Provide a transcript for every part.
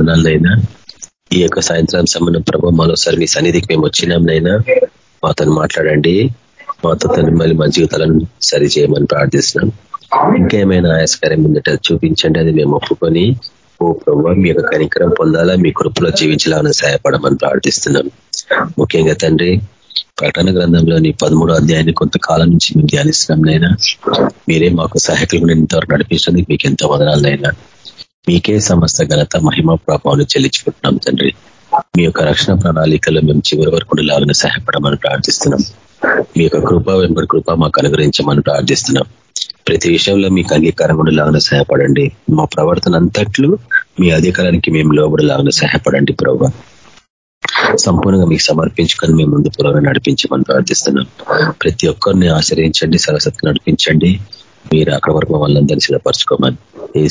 వదనాలనైనా ఈ యొక్క సాయంత్రం సమయం ప్రభావ మరోసారి మీ సన్నిధికి మేము వచ్చినాంనైనా మాతో మాట్లాడండి. మాతో తను మళ్ళీ మా జీవితాలను సరి చేయమని ప్రార్థిస్తున్నాం. ఇంకేమైనా ఆయాస్కరం ముందట చూపించండి అది మేము ఒప్పుకొని ఓ ప్రభావ మీ యొక్క కనికరం పొందాలా మీ కృపలో జీవించాలని సహాయపడమని ప్రార్థిస్తున్నాం. ముఖ్యంగా తండ్రి ప్రకటన గ్రంథంలోని పదమూడో అధ్యాయాన్ని కొంతకాలం నుంచి మేము ధ్యానిస్తున్నాం నైనా. మీరే మాకు సహాయకులు ఇంతవరకు నడిపించినందుకు మీకు ఎంతో వదనాలనైనా మీకే సమస్త ఘనత మహిమ ప్రభావం చెల్లించుకుంటున్నాం తండ్రి. మీ యొక్క రక్షణ ప్రణాళికలో మేము చివరి వరకు లాగానే సహాయపడమని ప్రార్థిస్తున్నాం. మీ యొక్క కృప వెంబడి కృప మాకు అనుగ్రహించమని ప్రార్థిస్తున్నాం. ప్రతి విషయంలో మీకు అంగీకారం లాగానే సహాయపడండి. మా ప్రవర్తన అంతట్లు మీ అధికారానికి మేము లోబడలాగానే సహాయపడండి ప్రభు. సంపూర్ణంగా మీకు సమర్పించుకొని మేము ముందు పురోగతి నడిపించమని ప్రార్థిస్తున్నాం. ప్రతి ఒక్కరిని ఆశ్రయించండి సరస్వతి నడిపించండి. మీరు అక్కడ వరకు వాళ్ళందరినీ సిద్ధపరచుకోమని ఏ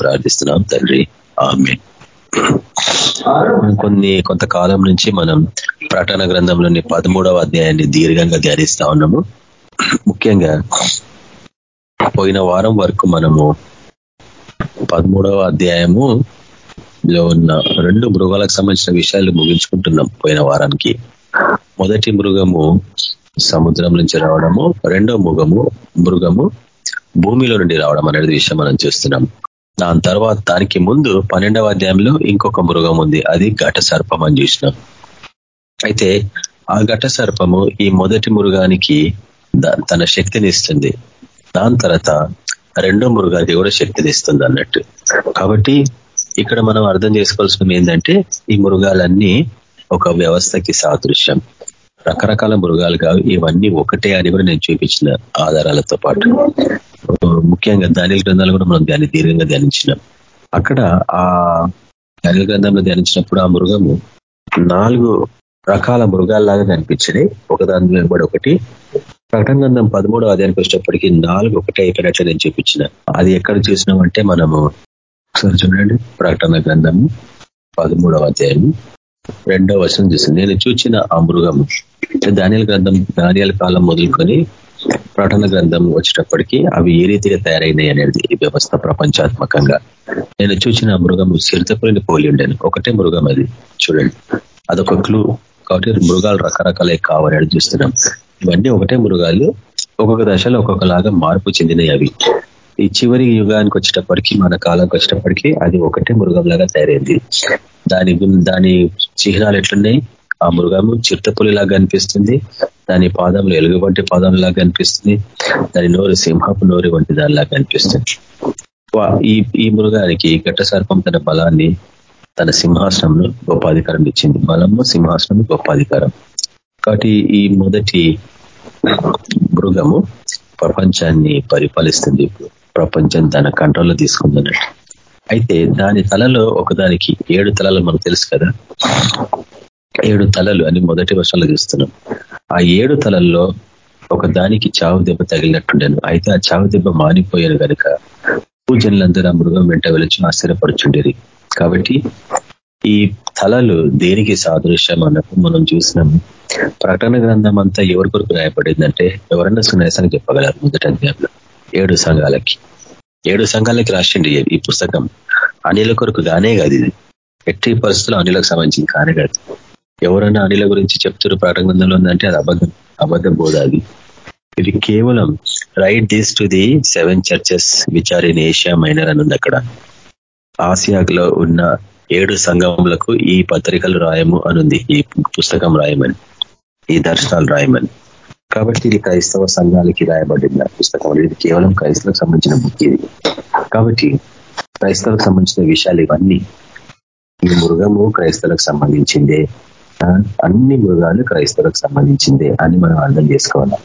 ప్రార్థిస్తున్నాం తండ్రి. ఆమె కొన్ని కొంతకాలం నుంచి మనం ప్రకటన గ్రంథంలోని పదమూడవ అధ్యాయాన్ని దీర్ఘంగా ధ్యానిస్తా ఉన్నాము. ముఖ్యంగా పోయిన వారం వరకు మనము పదమూడవ అధ్యాయము లో ఉన్న రెండు మృగాలకు సంబంధించిన విషయాలు ముగించుకుంటున్నాం పోయిన వారానికి. మొదటి మృగము సముద్రం నుంచి రావడము రెండో మృగము మృగము భూమిలో నుండి రావడం అనేది విషయం మనం చూస్తున్నాం. దాని తర్వాత దానికి ముందు పన్నెండవ అధ్యాయంలో ఇంకొక మృగం ఉంది. అది ఘట సర్పం అని చూసినాం. అయితే ఆ ఘట సర్పము ఈ మొదటి మృగానికి తన శక్తిని ఇస్తుంది. దాని తర్వాత రెండో మృగానికి కూడా శక్తిని ఇస్తుంది అన్నట్టు. కాబట్టి ఇక్కడ మనం అర్థం చేసుకోవాల్సింది ఏంటంటే ఈ మృగాలన్నీ ఒక వ్యవస్థకి సాదృశ్యం. రకరకాల మృగాలు కావు. ఇవన్నీ ఒకటే అని కూడా నేను చూపించిన ఆధారాలతో పాటు. ముఖ్యంగా ధాన్యాల గ్రంథాలు కూడా మనం దాన్ని దీర్ఘంగా ధ్యానించినాం. అక్కడ ఆ ధాన్యాల గ్రంథంలో ధ్యానించినప్పుడు ఆ మృగము నాలుగు రకాల మృగాల్లాగా కనిపించినాయి ఒకదాని వెంబడి ఒకటి. ప్రకటన గ్రంథం పదమూడో అధ్యాయానికి వచ్చేటప్పటికి నాలుగు ఒకటే అయిపోయినట్లు నేను చూపించిన. అది ఎక్కడ చూసినామంటే మనము ఒకసారి చూడండి. ప్రకటన గ్రంథము పదమూడవ అధ్యాయం రెండవ వర్షం చూసింది. నేను చూచిన ఆ మృగము ధాన్యాల గ్రంథం ధాన్యాల కాలం మొదలుకొని ప్రకటన గ్రంథం వచ్చేటప్పటికి అవి ఏ రీతిగా తయారైనాయి అనేది ఈ వ్యవస్థ ప్రపంచాత్మకంగా. నేను చూసిన మృగము చిరుతపులిని పోలి ఉండేను ఒకటే మృగం అది. చూడండి. అదొక క్లూ కాబట్టి మృగాలు రకరకాలే కావాలని చూస్తున్నాం. ఇవన్నీ ఒకటే మృగాలు. ఒక్కొక్క దశలో ఒక్కొక్కలాగా మార్పు చెందినవి అవి. ఈ చివరి యుగానికి వచ్చేటప్పటికి మన కాలంకి వచ్చేటప్పటికి అది ఒకటే మృగంలాగా తయారైంది. దాని దాని చిహ్నాలు ఎట్లున్నాయి? ఆ మృగము చిరుతపులిలాగా అనిపిస్తుంది. దాని పాదంలో ఎలుగు వంటి పాదంలాగా అనిపిస్తుంది. దాని నోరు సింహపు నోరు వంటి దానిలాగా అనిపిస్తుంది. ఈ ఈ మృగానికి ఘట్ట సర్పం తన బలాన్ని తన సింహాసనంలో గొప్ప అధికారం ఇచ్చింది. బలము సింహాసనం గొప్ప అధికారం కాబట్టి ఈ మొదటి మృగము ప్రపంచాన్ని పరిపాలిస్తుంది. ప్రపంచం తన కంట్రోల్లో తీసుకుందన్నట్టు. అయితే దాని తలలో ఒకదానికి ఏడు తలలు మనకు తెలుసు కదా. ఏడు తలలు అని మొదటి వర్షంలో చూస్తున్నాం. ఆ ఏడు తలల్లో ఒక దానికి చావు దెబ్బ తగిలినట్టుండేను. అయితే ఆ చావు దెబ్బ మానిపోయాను కనుక పూజనులందరూ ఆ మృగం వెంట వెళ్ళి ఆశ్చర్యపడుచుండేది కాబట్టి ఈ తలలు దేనికి సాదృశ్యం అన్నప్పుడు మనం చూసినాం. ప్రకటన గ్రంథం అంతా ఎవరి కొరకు రాయబడిందంటే ఎవరన్నా సున్యాసానికి చెప్పగలరు మొదటి అధ్యాయంలో. ఏడు సంఘాలకి. ఏడు సంఘాలకి రాసిండి ఈ పుస్తకం. అనిల కొరకు కానే కాదు ఇది. ఎట్టి పరిస్థితులు అనిలకు సంబంధించింది కానే కాదు. ఎవరైనా అనిల గురించి చెప్తారు ప్రకటన గ్రంథంలో ఉందంటే అది అబద్ధం. అబద్ధ బోధ అది. ఇది కేవలం write this to the seven churches which are in Asia Minor అని ఉంది అక్కడ. ఆసియాలో ఉన్న ఏడు సంఘములకు ఈ పత్రికలు రాయము అనుంది ఈ పుస్తకం రాయమని. ఈ దర్శనాలు రాయమని. కాబట్టి ఇది క్రైస్తవ సంఘాలకి రాయబడింది ఆ పుస్తకం. ఇది కేవలం క్రైస్తవులకు సంబంధించిన బుక్ ఇది. కాబట్టి క్రైస్తవులకు సంబంధించిన విషయాలు ఇవన్నీ ఈ మృగము క్రైస్తవులకు సంబంధించిందే. అన్ని మృగాలు క్రైస్తవులకు సంబంధించిందే అని మనం అర్థం చేసుకోవాలి.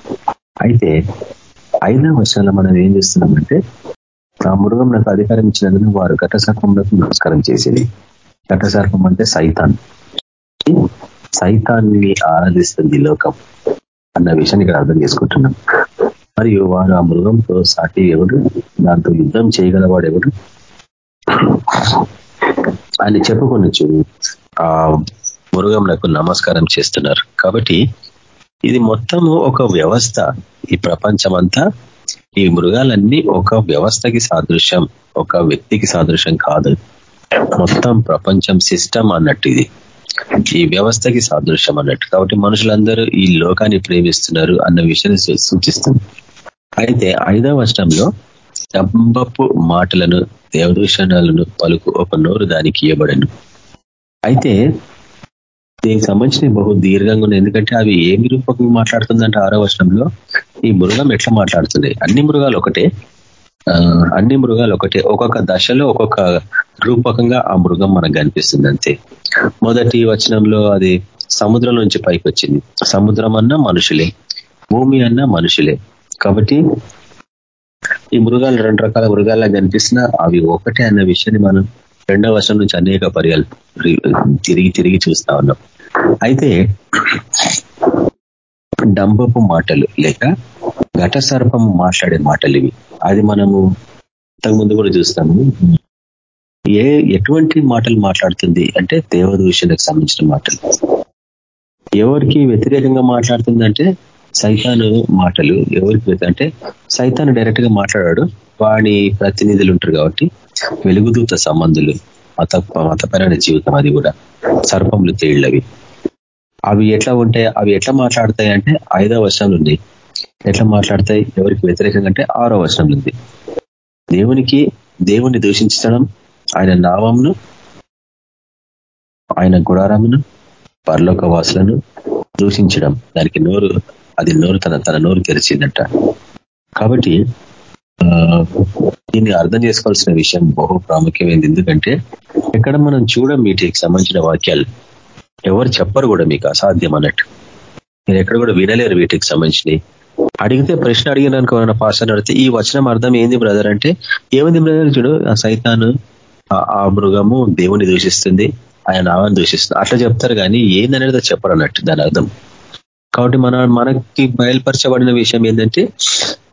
అయితే ఐదవ వర్షాల్లో మనం ఏం చేస్తున్నామంటే ఆ మృగం నాకు అధికారం ఇచ్చినందుకు వారు ఘటసర్పంలోకి నమస్కారం చేసేది. ఘటసర్పం అంటే సైతాన్. సైతాన్ని ఆరాధిస్తుంది లోకం అన్న విషయాన్ని ఇక్కడ అర్థం చేసుకుంటున్నాం. మరియు వారు ఆ మృగంతో సాటి ఎవడు దాంతో యుద్ధం చేయగలవాడు ఎవడు అని చెప్పుకొనొచ్చు. ఆ మృగం నాకు నమస్కారం చేస్తున్నారు. కాబట్టి ఇది మొత్తము ఒక వ్యవస్థ. ఈ ప్రపంచమంతా ఈ మృగాలన్నీ ఒక వ్యవస్థకి సాదృశ్యం ఒక వ్యక్తికి సాదృశ్యం కాదు. మొత్తం ప్రపంచం సిస్టమ్ అన్నట్టు ఇది. ఈ వ్యవస్థకి సాదృశ్యం అన్నట్టు. కాబట్టి మనుషులందరూ ఈ లోకాన్ని ప్రేమిస్తున్నారు అన్న విషయాన్ని సూచిస్తుంది. అయితే ఐదవ వర్షంలో డంబపు మాటలను దేవదూషణాలను పలుకు ఒక నోరు దానికి ఇవ్వబడను. అయితే దీనికి సంబంధించిన బహు దీర్ఘంగా ఉన్నాయి. ఎందుకంటే అవి ఏమి రూపకంగా మాట్లాడుతుందంటే ఆరో వర్షంలో ఈ మృగం ఎట్లా మాట్లాడుతుంది? అన్ని మృగాలు ఒకటే. అన్ని మృగాలు ఒకటే. ఒక్కొక్క దశలో ఒక్కొక్క రూపకంగా ఆ మృగం మనకు కనిపిస్తుంది అంతే. మొదటి వచనంలో అది సముద్రం నుంచి పైకి వచ్చింది సముద్రం అన్నా మనుషులే. భూమి అన్నా మనుషులే. కాబట్టి ఈ మృగాలు రెండు రకాల మృగాల్లో కనిపిస్తున్నా అవి ఒకటే అన్న విషయాన్ని మనం రెండవ వర్షం నుంచి అనేక పర్యాలు తిరిగి తిరిగి చూస్తా ఉన్నాం. అయితే డంబపు మాటలు లేక ఘట సర్పము మాట్లాడే మాటలు ఇవి. అది మనము ఇంతకుముందు కూడా చూస్తాము. ఏ ఎటువంటి మాటలు మాట్లాడుతుంది అంటే దేవదూషణకు సంబంధించిన మాటలు. ఎవరికి వ్యతిరేకంగా మాట్లాడుతుందంటే సైతాను మాటలు. ఎవరికి అంటే సైతాను డైరెక్ట్గా మాట్లాడాడు. వాడి ప్రతినిధులు ఉంటారు కాబట్టి వెలుగుదూత సంబంధులు మత మతపరమైన జీవితం అది కూడా. సర్పములు తేళ్ళవి. అవి ఎట్లా ఉంటాయి అవి ఎట్లా మాట్లాడతాయి అంటే ఐదో వర్షం ఉంది. ఎట్లా మాట్లాడతాయి ఎవరికి వ్యతిరేకంగా అంటే ఆరో వర్షం ఉంది. దేవునికి దేవుణ్ణి దూషించడం ఆయన నామంను ఆయన గుడారమును పరలోక వాసులను దూషించడం. దానికి నోరు అది నోరు తన తన నోరు తెరిచిందట. కాబట్టి దీన్ని అర్థం చేసుకోవాల్సిన విషయం బహు ప్రాముఖ్యమైంది. ఎందుకంటే ఎక్కడ మనం చూడం వీటికి సంబంధించిన వాక్యాలు. ఎవరు చెప్పరు కూడా మీకు అసాధ్యం అన్నట్టు. మీరు ఎక్కడ కూడా వినలేరు వీటికి సంబంధించినవి అడిగితే ప్రశ్న అడిగిన ఎవరైనా పాస్టర్ అడిగితే ఈ వచనం అర్థం ఏంది బ్రదర్ అంటే ఏమైంది బ్రదర్ చూడు ఆ సైతాను ఆ మృగము దేవుని దూషిస్తుంది ఆయన నావాన్ని దూషిస్తుంది. అట్లా చెప్తారు కానీ ఏందనేది చెప్పరు అన్నట్టు దాని అర్థం. కాబట్టి మన మనకి బయలుపరచబడిన విషయం ఏంటంటే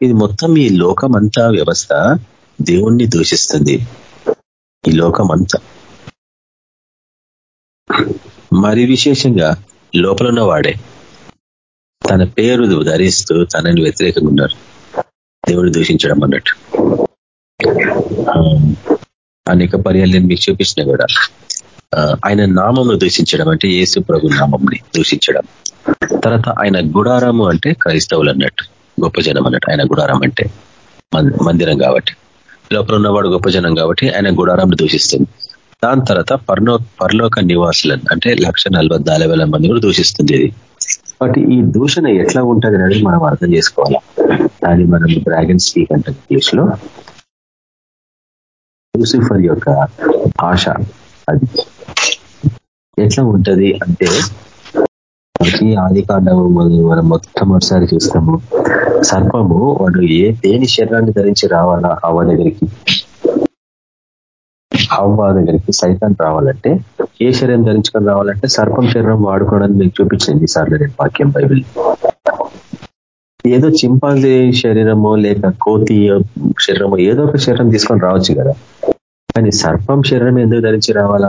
ఇది మొత్తం ఈ లోకం అంతా వ్యవస్థ దేవుణ్ణి దూషిస్తుంది. ఈ లోకం అంతా మరి విశేషంగా లోపల వాడే తన పేరు ధరిస్తూ తనని వ్యతిరేకంగా ఉన్నారు. దేవుడిని దూషించడం అన్నట్టు. అనేక పర్యాలు నేను మీకు చూపించిన కూడా. ఆయన నామంను దూషించడం అంటే యేసు ప్రభు నామంని దూషించడం. తర్వాత ఆయన గుడారము అంటే క్రైస్తవులు అన్నట్టు. గొప్ప జనం అన్నట్టు. ఆయన గుడారం అంటే మందిరం కాబట్టి. లోపల ఉన్నవాడు గొప్ప జనం కాబట్టి ఆయన గుడారాన్ని దూషిస్తుంది. దాని తర్వాత పర్లో పరలోక నివాసులను అంటే లక్ష మంది కూడా దూషిస్తుంది ఇది. కాబట్టి ఈ దూషణ ఎట్లా ఉంటుంది అనేది మనం అర్థం చేసుకోవాలి. దాన్ని మనం డ్రాగన్ స్పీక్ అంటే ఇంగ్లీష్లో లూసిఫర్ యొక్క ఆశ అది ఎట్లా ఉంటది అంటే మనకి ఆది కాండము మనం మొట్టమొదటిసారి చూస్తాము. సర్పము వాడు ఏ దేని శరీరాన్ని ధరించి రావాలా అవ దగ్గరికి? హవ్వ దగ్గరికి సైతాన్ రావాలంటే ఏ శరీరం ధరించుకొని రావాలంటే సర్పం శరీరం వాడుకోవడానికి మీకు చూపించింది. సార్లు నేను వాక్యం బైబిల్. ఏదో చింపాంజీ శరీరమో లేక కోతి శరీరమో ఏదో ఒక శరీరం తీసుకొని రావచ్చు కదా. కానీ సర్పం శరీరం ఎందుకు ధరించి రావాలా?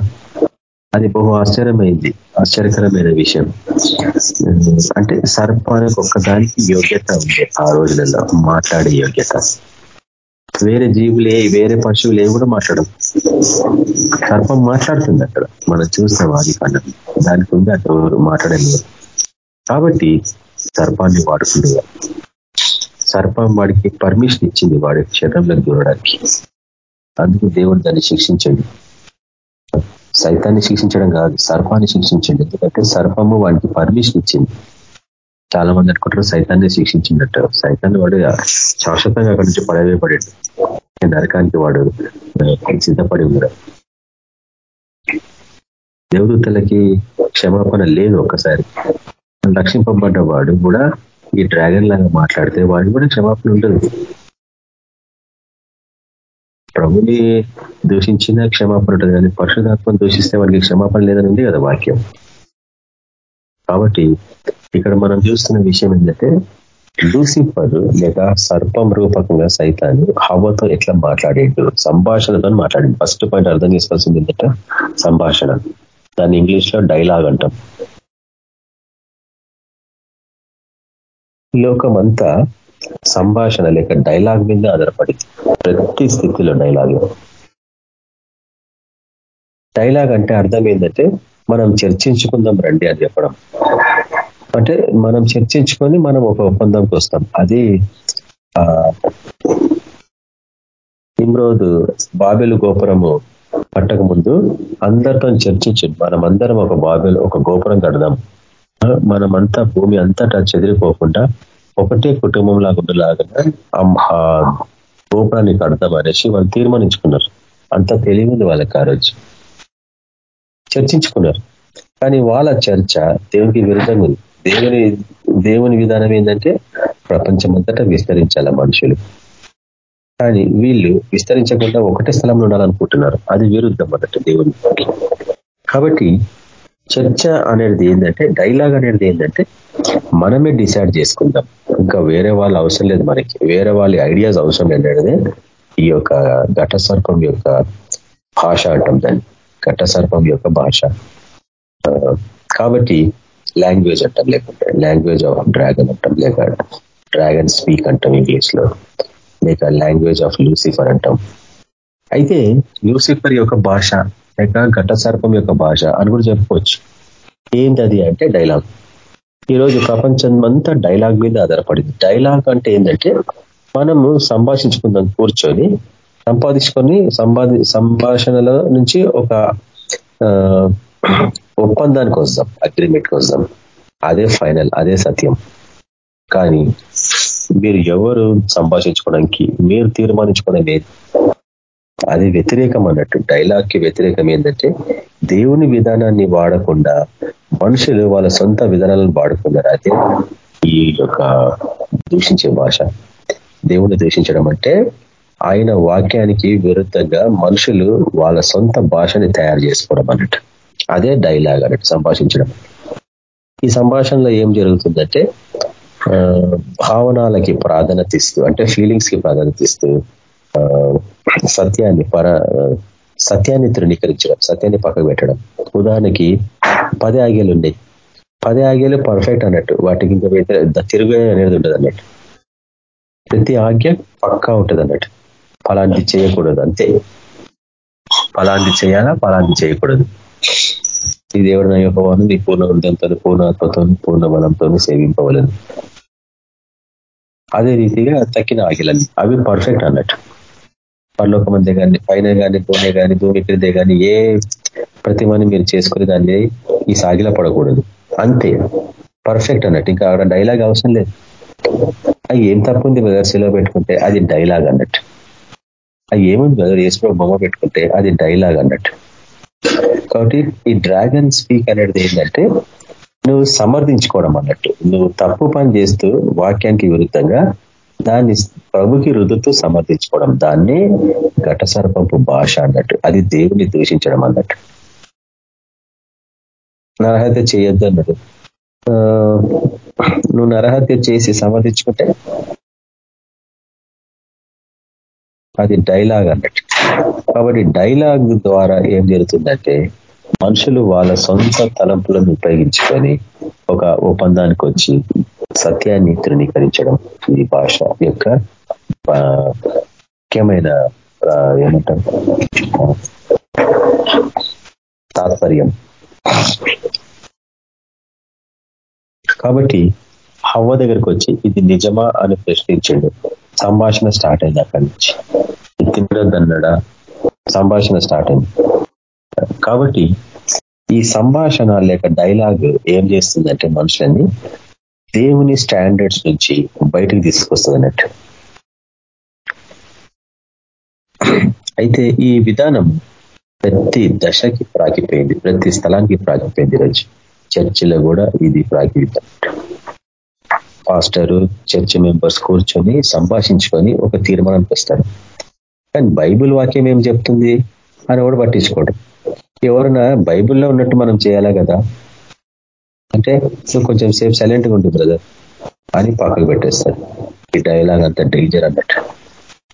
అది బహు ఆశ్చర్యమైంది. ఆశ్చర్యకరమైన విషయం. అంటే సర్పానికి ఒక్కదానికి యోగ్యత ఉంది ఆ రోజులలో. మాట్లాడే యోగ్యత. వేరే జీవులే వేరే పశువులు కూడా మాట్లాడడం సర్పం మాట్లాడుతుంది అక్కడ. మనం చూస్తాం ఆది కాండం దానికి ఉంది అక్కడ మాట్లాడలేదు. కాబట్టి సర్పాన్ని వాడుకుంది సర్పం వాడికి పర్మిషన్ ఇచ్చింది వాడి శరీరంలో దూరడానికి. అందుకు దేవుడు దాన్ని శిక్షించండి. సైతాన్ని శిక్షించడం కాదు సర్పాన్ని శిక్షించండి. ఎందుకంటే సర్పము వాడికి పర్మిషన్ ఇచ్చింది. చాలా మంది అనుకుంటారు సైతాన్ని శిక్షించిందట సైతాన్ని వాడు శాశ్వతంగా అక్కడి నుంచి పడవేయబడాడు నరకానికి వాడు సిద్ధపడి ఉన్నాడు దేవదూతలకి క్షమాపణ లేదు ఒక్కసారి. రక్షింపబడ్డ వాడు కూడా ఈ డ్రాగన్ లాగా మాట్లాడితే వాడు కూడా క్షమాపణ ఉండదు. ప్రభుని దూషించిన క్షమాపణ ఉంటుంది కానీ పరశుధాత్మను దూషిస్తే వాడికి క్షమాపణ లేదని ఉంది కదా వాక్యం. కాబట్టి ఇక్కడ మనం చూస్తున్న విషయం ఏంటంటే లూసిఫర్ లేదా సర్పం రూపకంగా సైతాన్ని హవతో ఎట్లా మాట్లాడేడు? సంభాషణతో మాట్లాడింది ఫస్ట్ పాయింట్ అర్థం చేసుకోవాల్సింది ఏంటంటే సంభాషణ. దాన్ని ఇంగ్లీష్లో డైలాగ్ అంటాం. లోకం అంతా సంభాషణ లేక డైలాగ్ మీద ఆధారపడింది. ప్రతి స్థితిలో డైలాగ్ డైలాగ్ అంటే అర్థం ఏంటంటే మనం చర్చించుకుందాం రండి అని చెప్పడం. అంటే మనం చర్చించుకొని మనం ఒక ఒప్పందంకి వస్తాం. అది ఇమ్రోజు బాబెలు గోపురము పట్టక ముందు అందరితో చర్చించు. మనం అందరం ఒక బాబెలు ఒక గోపురం కడదాం. మనమంతా భూమి అంతటా చెదిరిపోకుండా ఒకటే కుటుంబం లాగా ఆ గోపురాన్ని కడదాం అనేసి వాళ్ళు తీర్మానించుకున్నారు. అంత తెలివింది వాళ్ళకి ఆ రోజు. చర్చించుకున్నారు. కానీ వాళ్ళ చర్చ దేవునికి విరుద్ధంగా ఉంది. దేవుని దేవుని విధానం ఏంటంటే ప్రపంచమంతటా విస్తరించాల మనుషులు. కానీ వీళ్ళు విస్తరించకుండా ఒకటే స్థలంలో ఉండాలనుకుంటున్నారు. అది విరుద్ధం అన్నట్టు దేవుని. కాబట్టి చర్చ అనేది ఏంటంటే డైలాగ్ అనేది ఏంటంటే మనమే డిసైడ్ చేసుకుందాం. ఇంకా వేరే వాళ్ళ అవసరం లేదు మనకి. వేరే వాళ్ళ ఐడియాస్ అవసరం లేదనేది ఈ యొక్క ఘట సర్పం యొక్క భాష అంటాం దాన్ని. ఘట సర్పం యొక్క భాష. కాబట్టి లాంగ్వేజ్ అంటాం లేకుంటే లాంగ్వేజ్ ఆఫ్ డ్రాగన్ అంటాం లేక డ్రాగన్ స్పీక్ అంటాం ఇంగ్లీష్లో. లేక లాంగ్వేజ్ ఆఫ్ లూసిఫర్ అంటాం. అయితే లూసిఫర్ యొక్క భాష లేక ఘట సర్పం యొక్క భాష అని కూడా చెప్పుకోవచ్చు. ఏంటది అంటే డైలాగ్ ఈరోజు ప్రపంచం అంతా డైలాగ్ మీద ఆధారపడింది. డైలాగ్ అంటే ఏంటంటే మనము సంభాషించుకుందాం కూర్చొని సంపాదించుకొని సంపాది సంభాషణల నుంచి ఒక ఒప్పందానికి వస్తాం అగ్రిమెంట్కి వస్తాం. అదే ఫైనల్ అదే సత్యం. కానీ మీరు ఎవరు సంభాషించుకోవడానికి మీరు తీర్మానించుకోవడం లేదు అది వ్యతిరేకం అన్నట్టు డైలాగ్కి వ్యతిరేకం ఏంటంటే దేవుని విధానాన్ని వాడకుండా మనుషులు వాళ్ళ సొంత విధానాలను వాడుకున్నారు. అదే ఈ యొక్క దూషించే భాష. దేవుని దూషించడం అంటే ఆయన వాక్యానికి విరుద్ధంగా మనుషులు వాళ్ళ సొంత భాషని తయారు చేసుకోవడం అన్నట్టు. అదే డైలాగ్ అన్నట్టు సంభాషించడం. ఈ సంభాషణలో ఏం జరుగుతుందంటే భావనాలకి ప్రాధాన్యత ఇస్తూ అంటే ఫీలింగ్స్కి ప్రాధాన్యత ఇస్తూ సత్యాన్ని పర సత్యాన్ని తృణీకరించడం సత్యాన్ని పక్కకు పెట్టడం. ఉదాహరణకి పది ఆగేలు ఉన్నాయి. పది ఆగేలు పర్ఫెక్ట్ అన్నట్టు వాటికి ఇంకా తిరుగు అనేది ఉండదు అన్నట్టు. ప్రతి ఆజ్ఞ పక్కా ఉంటుంది అన్నట్టు. ఫలాంటి చేయకూడదు అంతే. ఫలాంటి చేయాలా ఫలాంటి చేయకూడదు. ఈ దేవుడు నా యొక్క నీ పూర్ణ హృదయంతో పూర్ణాత్మతో పూర్ణ బలంతో సేవింపవలను అదే రీతిగా తక్కిన ఆగిలని అవి పర్ఫెక్ట్ అన్నట్టు. పరలోక మధ్య కానీ పైన కానీ భూమి కానీ భూమి క్రిందే కానీ ఏ ప్రతిమని మీరు చేసుకునే దాన్ని ఈ సాగిల పడకూడదు. అంతే. పర్ఫెక్ట్ అన్నట్టు. ఇంకా ఆవిడ డైలాగ్ అవసరం లేదు. అది ఏం తప్పుంది బ్రదర్సీలో పెట్టుకుంటే? అది డైలాగ్ అన్నట్టు. అది ఏముంది బ్రదర్ ఏసులో బొమ్మ పెట్టుకుంటే అది డైలాగ్ అన్నట్టు. కాబట్టి ఈ డ్రాగన్ స్పీక్ అనేది ఏంటంటే నువ్వు సమర్థించుకోవడం అన్నట్టు. నువ్వు తప్పు పని చేస్తూ వాక్యానికి విరుద్ధంగా దాన్ని ప్రభుకి రుదుతూ సమర్థించుకోవడం. దాన్ని ఘట సర్పంపు భాష అన్నట్టు. అది దేవుని దూషించడం అన్నట్టు. నరహత్య చేయొద్దు అన్నట్టు. నువ్వు నరహత్య చేసి సమర్థించుకుంటే అది డైలాగ్ అన్నట్టు. కాబట్టి డైలాగ్ ద్వారా ఏం జరుగుతుందంటే మనుషులు వాళ్ళ సొంత తలంపులను ఉపయోగించుకొని ఒక ఒప్పందానికి వచ్చి సత్యాన్ని తృణీకరించడం ఈ భాష యొక్క ముఖ్యమైన ఏమంటారు తాత్పర్యం. కాబట్టి హవ్వ దగ్గరికి వచ్చి ఇది నిజమా? అని ప్రశ్నించిండు. సంభాషణ స్టార్ట్ అయింది అక్కడి నుంచి. తినడద్దన్నాడా సంభాషణ స్టార్ట్ అయింది. కాబట్టి ఈ సంభాషణ లేక డైలాగ్ ఏం చేస్తుందంటే మనుషులని దేవుని స్టాండర్డ్స్ నుంచి బయటికి తీసుకొస్తుంది అన్నట్టు అయితే ఈ విధానం ప్రతి దశకి ప్రాకిపోయింది ప్రతి స్థలానికి ప్రాకిపోయింది ఈరోజు. చర్చిలో కూడా ఇది ప్రాకిపోయింది పాస్టరు చర్చ్ మెంబర్స్ కూర్చొని సంభాషించుకొని ఒక తీర్మానానికి వస్తారు కానీ బైబుల్ వాక్యం ఏం చెప్తుంది? అని కూడా పట్టించుకోవడం ఎవరైనా బైబుల్లో ఉన్నట్టు మనం చేయాలా కదా? అంటే నువ్వు కొంచెం సేపు సైలెంట్గా ఉంటుంది బ్రదర్ అని పక్కకు పెట్టేస్తారు. ఈ డైలాగ్ అంత డేంజర్ అన్నట్టు.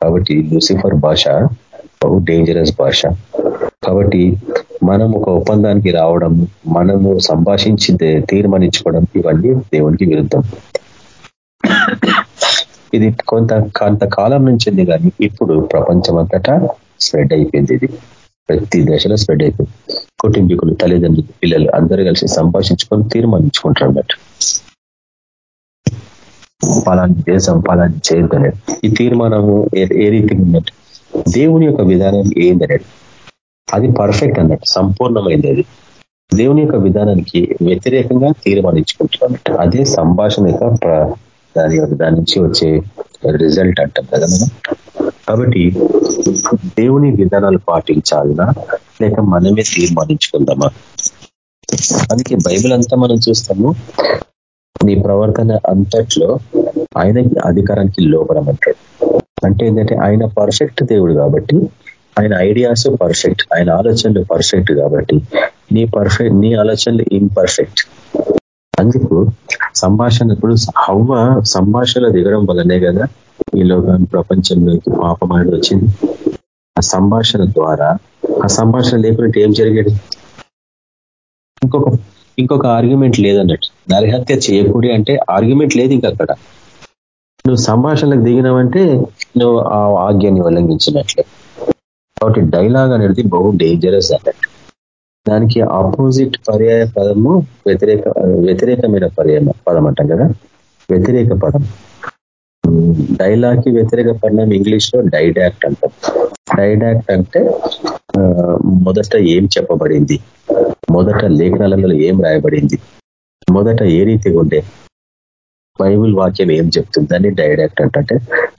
కాబట్టి లూసిఫర్ భాష బహు డేంజరస్ భాష. కాబట్టి మనం ఒక ఒప్పందానికి రావడం మనము సంభాషించి తీర్మానించుకోవడం ఇవన్నీ దేవునికి విరుద్ధం. ఇది కొంత కొంతకాలం నుంచింది కానీ ఇప్పుడు ప్రపంచం అంతటా స్ప్రెడ్ అయిపోయింది ఇది. ప్రతి దశలో స్ప్రెడ్ అయిపోయింది. కుటుంబీకులు తల్లిదండ్రులు పిల్లలు అందరూ కలిసి సంభాషించుకొని తీర్మానించుకుంటారు అన్నట్టు. పలాని దేశం పలాని చేయొద్దనేది ఈ తీర్మానము ఏ రీతిగా ఉన్నట్టు దేవుని యొక్క విధానం ఏందనేది. అది పర్ఫెక్ట్ అన్నట్టు సంపూర్ణమైంది అది. దేవుని యొక్క విధానానికి వ్యతిరేకంగా తీర్మానించుకుంటున్నట్టు అదే సంభాషణ యొక్క దాని దాని నుంచి వచ్చే రిజల్ట్ అంటాం కదా మనం. కాబట్టి దేవుని విధానాలు పాటించాలనా? లేక మనమే తీర్మానించుకుందామా? అందుకే బైబిల్ అంతా మనం చూస్తాము నీ ప్రవర్తన అంతట్లో ఆయనకి అధికారానికి లోపడమంటాడు అంటే ఏంటంటే ఆయన పర్ఫెక్ట్ దేవుడు కాబట్టి ఆయన ఐడియాస్ పర్ఫెక్ట్ ఆయన ఆలోచనలు పర్ఫెక్ట్ కాబట్టి నీ పర్ఫెక్ట్ నీ ఆలోచనలు ఇంపర్ఫెక్ట్ అందుకు సంభాషణ ఇప్పుడు హవ్వ సంభాషణ దిగడం వల్లనే కదా ఈ లోకం ప్రపంచంలోకి పాపం అనేది వచ్చింది. ఆ సంభాషణ ద్వారా ఆ సంభాషణ లేకుంటే ఏం జరిగేది? ఇంకొక ఇంకొక ఆర్గ్యుమెంట్ లేదన్నట్టు. నరహత్య చేయకూడి అంటే ఆర్గ్యుమెంట్ లేదు ఇంక అక్కడ. నువ్వు సంభాషణలకు దిగినావంటే నువ్వు ఆ ఆజ్ఞాన్ని ఉల్లంఘించినట్లే. కాబట్టి డైలాగ్ అనేది బహు డేంజరస్ అన్నట్టు. దానికి ఆపోజిట్ పర్యాయ పదము వ్యతిరేక వ్యతిరేకమైన పర్యాయ పదం అంటాం కదా? వ్యతిరేక పదం. డైలాగ్కి వ్యతిరేక పదం ఇంగ్లీష్లో డైడాక్ట్ అంటాం. డైడాక్ట్ అంటే మొదట ఏం చెప్పబడింది? మొదట లేఖనాలలో ఏం రాయబడింది? మొదట ఏ రీతిగా ఉండే? బైబుల్ వాక్యం ఏం చెప్తుంది? దాన్ని డైడాక్ట్ అంటే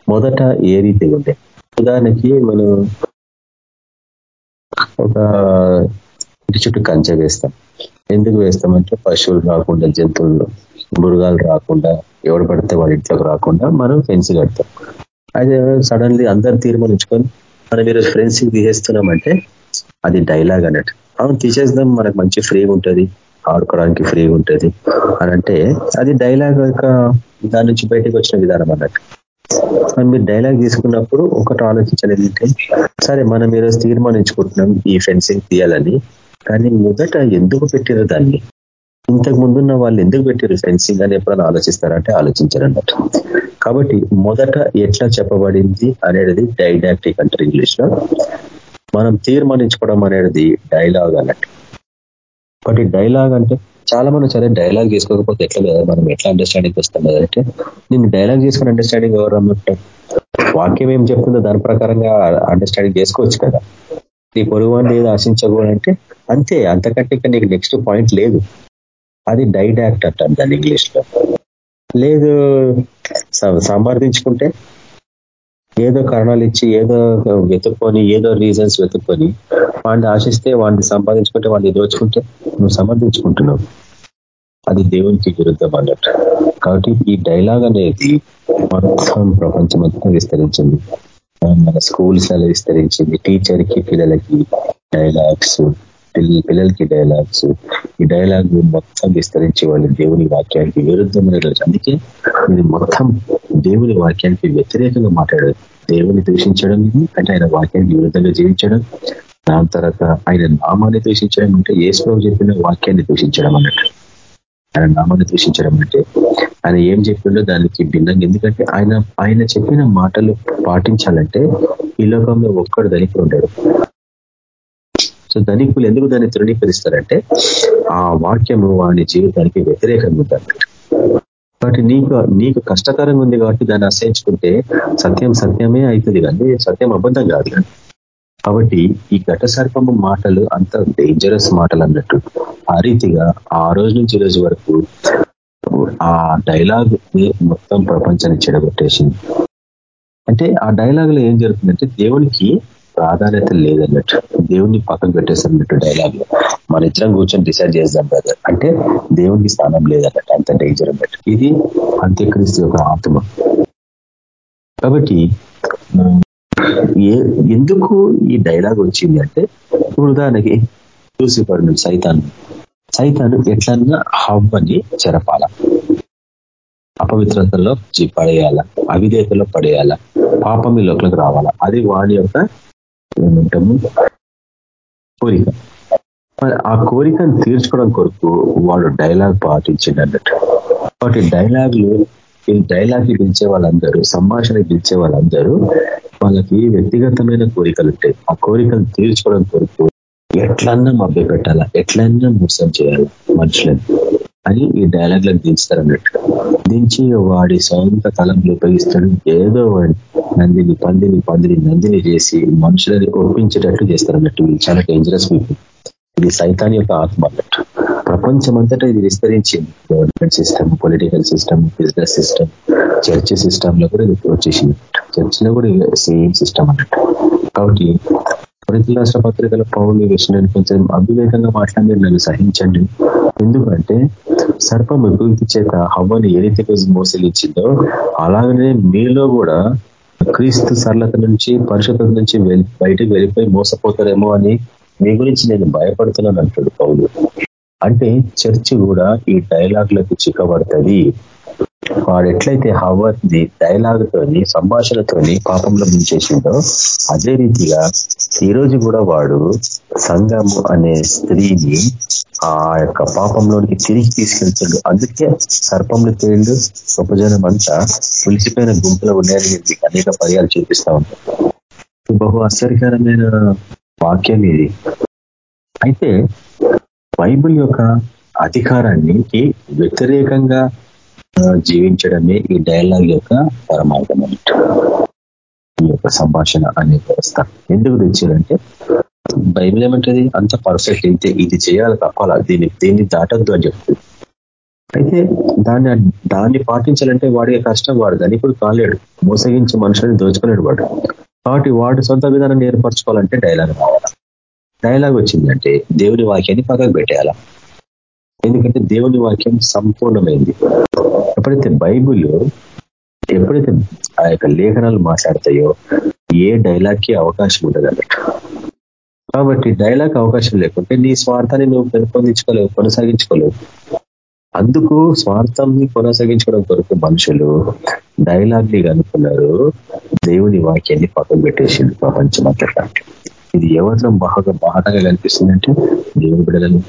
మొదట ఏ రీతిగా ఉండే? ఉదాహరణకి మనం ఒక ఇంటి చుట్టూ కంచె వేస్తాం. ఎందుకు వేస్తామంటే పశువులు రాకుండా జంతువులు మృగాలు రాకుండా ఎవడు పడితే వాడి ఇంట్లోకి రాకుండా మనం ఫెన్స్ కడతాం. అయితే సడన్లీ అందరు తీర్మానించుకొని మనం ఈరోజు ఫ్రెండ్స్కి తీసేస్తున్నామంటే అది డైలాగ్ అన్నట్టు. అవును తీసేద్దాం మనకు మంచి ఫ్రీగా ఉంటుంది ఆడుకోవడానికి ఫ్రీగా ఉంటుంది అని అంటే అది డైలాగ్ యొక్క దాని నుంచి బయటకు వచ్చిన విధానం అన్నట్టు. మీరు డైలాగ్ తీసుకున్నప్పుడు ఒకటి ఆలోచించాలి ఏంటంటే సరే మనం ఈరోజు తీర్మానించుకుంటున్నాం ఈ ఫెన్సింగ్ తీయాలని కానీ మొదట ఎందుకు పెట్టారు దాన్ని? ఇంతకు ముందున్న వాళ్ళు ఎందుకు పెట్టారు ఫెన్సింగ్ అని ఎప్పుడైనా ఆలోచిస్తారంటే ఆలోచించారన్నట్టు కాబట్టి మొదట ఎట్లా చెప్పబడింది అనేది డైడాక్టిక్ అంటారు ఇంగ్లీష్లో. మనం తీర్మానించుకోవడం అనేది డైలాగ్ అన్నట్టు. కాబట్టి డైలాగ్ అంటే చాలా మంది సరే డైలాగ్ చేసుకోకపోతే ఎట్లా కదా మనం ఎట్లా అండర్స్టాండింగ్ వస్తాం అంటే నేను డైలాగ్ చేసుకుని అండర్స్టాండింగ్ ఎవరు అన్నట్టు వాక్యం ఏం చెప్తుందో దాని ప్రకారంగా అండర్స్టాండింగ్ చేసుకోవచ్చు కదా. నీ పొరుగువాడిని ఏదో ఆశించకూడంటే అంతే అంతకంటే ఇక నీకు నెక్స్ట్ పాయింట్ లేదు. అది డైడాక్ట్ అంటారు దాని ఇంగ్లీష్లో. లేదు సమర్థించుకుంటే ఏదో కారణాలు ఇచ్చి ఏదో వెతుక్కొని ఏదో రీజన్స్ వెతుక్కొని వాడిని ఆశిస్తే వాడిని సంపాదించుకుంటే వాడిని దోచుకుంటే నువ్వు సమర్థించుకుంటున్నావు అది దేవునికి విరుద్ధం అన్నట్టు. కాబట్టి ఈ డైలాగ్ అనేది మొత్తం ప్రపంచమంతా విస్తరించింది. మన స్కూల్స్ అలా విస్తరించింది. టీచర్కి పిల్లలకి డైలాగ్స్ పిల్లలకి డైలాగ్స్ ఈ డైలాగ్ మొత్తం విస్తరించి వాళ్ళు దేవుని వాక్యానికి విరుద్ధమైన రోజు అందుకే ఇది మొత్తం దేవుని వాక్యానికి వ్యతిరేకంగా మాట్లాడారు. దేవుని దూషించడం అంటే ఆయన వాక్యానికి విరుద్ధంగా జీవించడం. దాని తర్వాత ఆయన నామాన్ని దూషించడం అంటే ఏ చెప్పిన వాక్యాన్ని దూషించడం అన్నట్టు. ఆయన నామాన్ని దూషించడం అంటే ఆయన ఏం చెప్పిండో దానికి భిన్నంగా ఎందుకంటే ఆయన ఆయన చెప్పిన మాటలు పాటించాలంటే ఈ లోకంలో ఒక్కడు ధనికులు ఉండడు. సో ధనికులు ఎందుకు దాన్ని తృణీకరిస్తారంటే ఆ వాక్యము వాడి జీవితానికి వ్యతిరేకంగా ఉంటుంది. కాబట్టి నీకు నీకు కష్టకరంగా ఉంది కాబట్టి దాన్ని అసహించుకుంటే సత్యం సత్యమే అవుతుంది కానీ సత్యం అబద్ధం కాదు కాబట్టి ఈ ఘట సర్పము మాటలు అంత డేంజరస్ మాటలు అన్నట్టు. ఆ రీతిగా ఆ రోజు నుంచి రోజు వరకు ఆ డైలాగ్ మొత్తం ప్రపంచాన్ని చెడగొట్టేసింది. అంటే ఆ డైలాగ్లో ఏం జరుగుతుందంటే దేవునికి ప్రాధాన్యత లేదన్నట్టు దేవుని పక్కన పెట్టేస్తున్నట్టు డైలాగ్. మన ఇద్దరం కూర్చొని డిసైడ్ చేద్దాం బ్రదర్ అంటే దేవునికి స్థానం లేదన్నట్టు అంత డేంజర్ అన్నట్టు. ఇది అంత్యక్రీస్తు యొక్క ఆత్మ. కాబట్టి ఎందుకు ఈ డైలాగ్ వచ్చింది అంటే ఉదాహరణకి చూసిపడు సైతాన్. సైతాను ఎట్లన్నా హవ్వని చెరపాల. అపవిత్రతలో పడేయాల అవిధేతలో పడేయాల పాపం ఈ లోపలికి రావాలా. అది వాడి యొక్క ఏమంటాము? కోరిక. ఆ కోరికను తీర్చుకోవడం కొరకు వాడు డైలాగ్ పాటించిండు అన్నట్టు కాబట్టి డైలాగ్లు ఈ డైలాగ్ పిలిచే వాళ్ళందరూ సంభాషణ పిలిచే వాళ్ళందరూ వాళ్ళకి వ్యక్తిగతమైన కోరికలు ఉంటాయి ఆ కోరికలు తీర్చుకోవడం కొరకు ఎట్లన్నా మభ్య పెట్టాలా? ఎట్లన్నా మోసం చేయాలి మనుషులని? అని ఈ డైలాగ్లకు దించుతారు అన్నట్టు. దించి వాడి సొంత తలంపులు ఉపయోగిస్తాడు. ఏదో వాడి నందిని పందిని పందిని నందిని చేసి మనుషులని ఒప్పించేటట్లు చేస్తారు అన్నట్టు. చాలా డేంజరస్ పీపుల్ ఇది సైతాన్ యొక్క ఆత్మ అన్నట్టు. ప్రపంచం అంతటా ఇది విస్తరించింది. Government system political system business system church సిస్టమ్లో కూడా ఇది వచ్చేసింది చర్చిలో కూడా సేమ్ సిస్టమ్ అన్నట్టు. కాబట్టి ప్రతి రాష్ట్ర పత్రికల పౌరులు విషయాన్ని కొంచెం అవివేకంగా మాట్లాడి నన్ను సహించండి. ఎందుకంటే సర్పం అభివృద్ధి చేత హవ్వని ఏ రీతిగా మోసలిచ్చిందో అలాగనే మీలో కూడా క్రీస్తు సరళత నుంచి పరిశుద్ధత నుంచి బయటకు వెళ్ళిపోయి మోసపోతారేమో అని మీ గురించి నేను భయపడుతున్నాను అంటాడు పౌలు. అంటే చర్చి కూడా ఈ డైలాగ్లకు చిక్కబడుతుంది. వాడు ఎట్లయితే హవర్ది డైలాగ్తోని సంభాషణతోని పాపంలో ముంచేసిందో అదే రీతిగా ఈరోజు కూడా వాడు సంఘము అనే స్త్రీని ఆ యొక్క పాపంలోనికి తిరిగి తీసుకెళ్తాడు. అందుకే సర్పంలో తేళ్ళు ఉపజనం అంతా పులిసిపోయిన గుంపులో ఉన్నాయని అనేక పర్యాలు చూపిస్తా ఉంటాం బహు ఆశ్చర్యకరమైన వాక్యం ఇది. అయితే బైబుల్ యొక్క అధికారాన్ని వ్యతిరేకంగా జీవించడమే ఈ డైలాగ్ యొక్క పరమార్థం ఈ యొక్క సంభాషణ అనే వ్యవస్థ. ఎందుకు తెచ్చారంటే బైబిల్ ఏమంటది? అంత పర్ఫెక్ట్ అయితే ఇది చేయాలి తప్పాలా దీన్ని దీన్ని దాటద్దు అని చెప్తుంది. అయితే దాన్ని దాన్ని పాటించాలంటే వాడి కష్టం వాడు ధనికుడు కాలేడు. మోసగించి మనుషులని దోచుకునేడు వాడు. కాబట్టి వాడు సొంత విధానం ఏర్పరచుకోవాలంటే డైలాగ్ రావాలా డైలాగ్ వచ్చిందంటే దేవుని వాక్యాన్ని పక్కకు పెట్టేయాలా? ఎందుకంటే దేవుని వాక్యం సంపూర్ణమైంది. ఎప్పుడైతే బైబుల్ ఎప్పుడైతే ఆ యొక్క లేఖనాలు మాట్లాడతాయో ఏ డైలాగ్కి అవకాశం ఉండదు కాబట్టి డైలాగ్ అవకాశం లేకుంటే నీ స్వార్థాన్ని నువ్వు పెంపొందించుకోలేవు కొనసాగించుకోలేవు. అందుకు స్వార్థాన్ని కొనసాగించుకోవడం కొరకు మనుషులు డైలాగ్ని కనుక్కున్నారు దేవుని వాక్యాన్ని పక్కన పెట్టేసింది ప్రపంచం అంతటా ఇది ఎవరిలో బాగా బాధగా కనిపిస్తుందంటే దేవుని బిడలను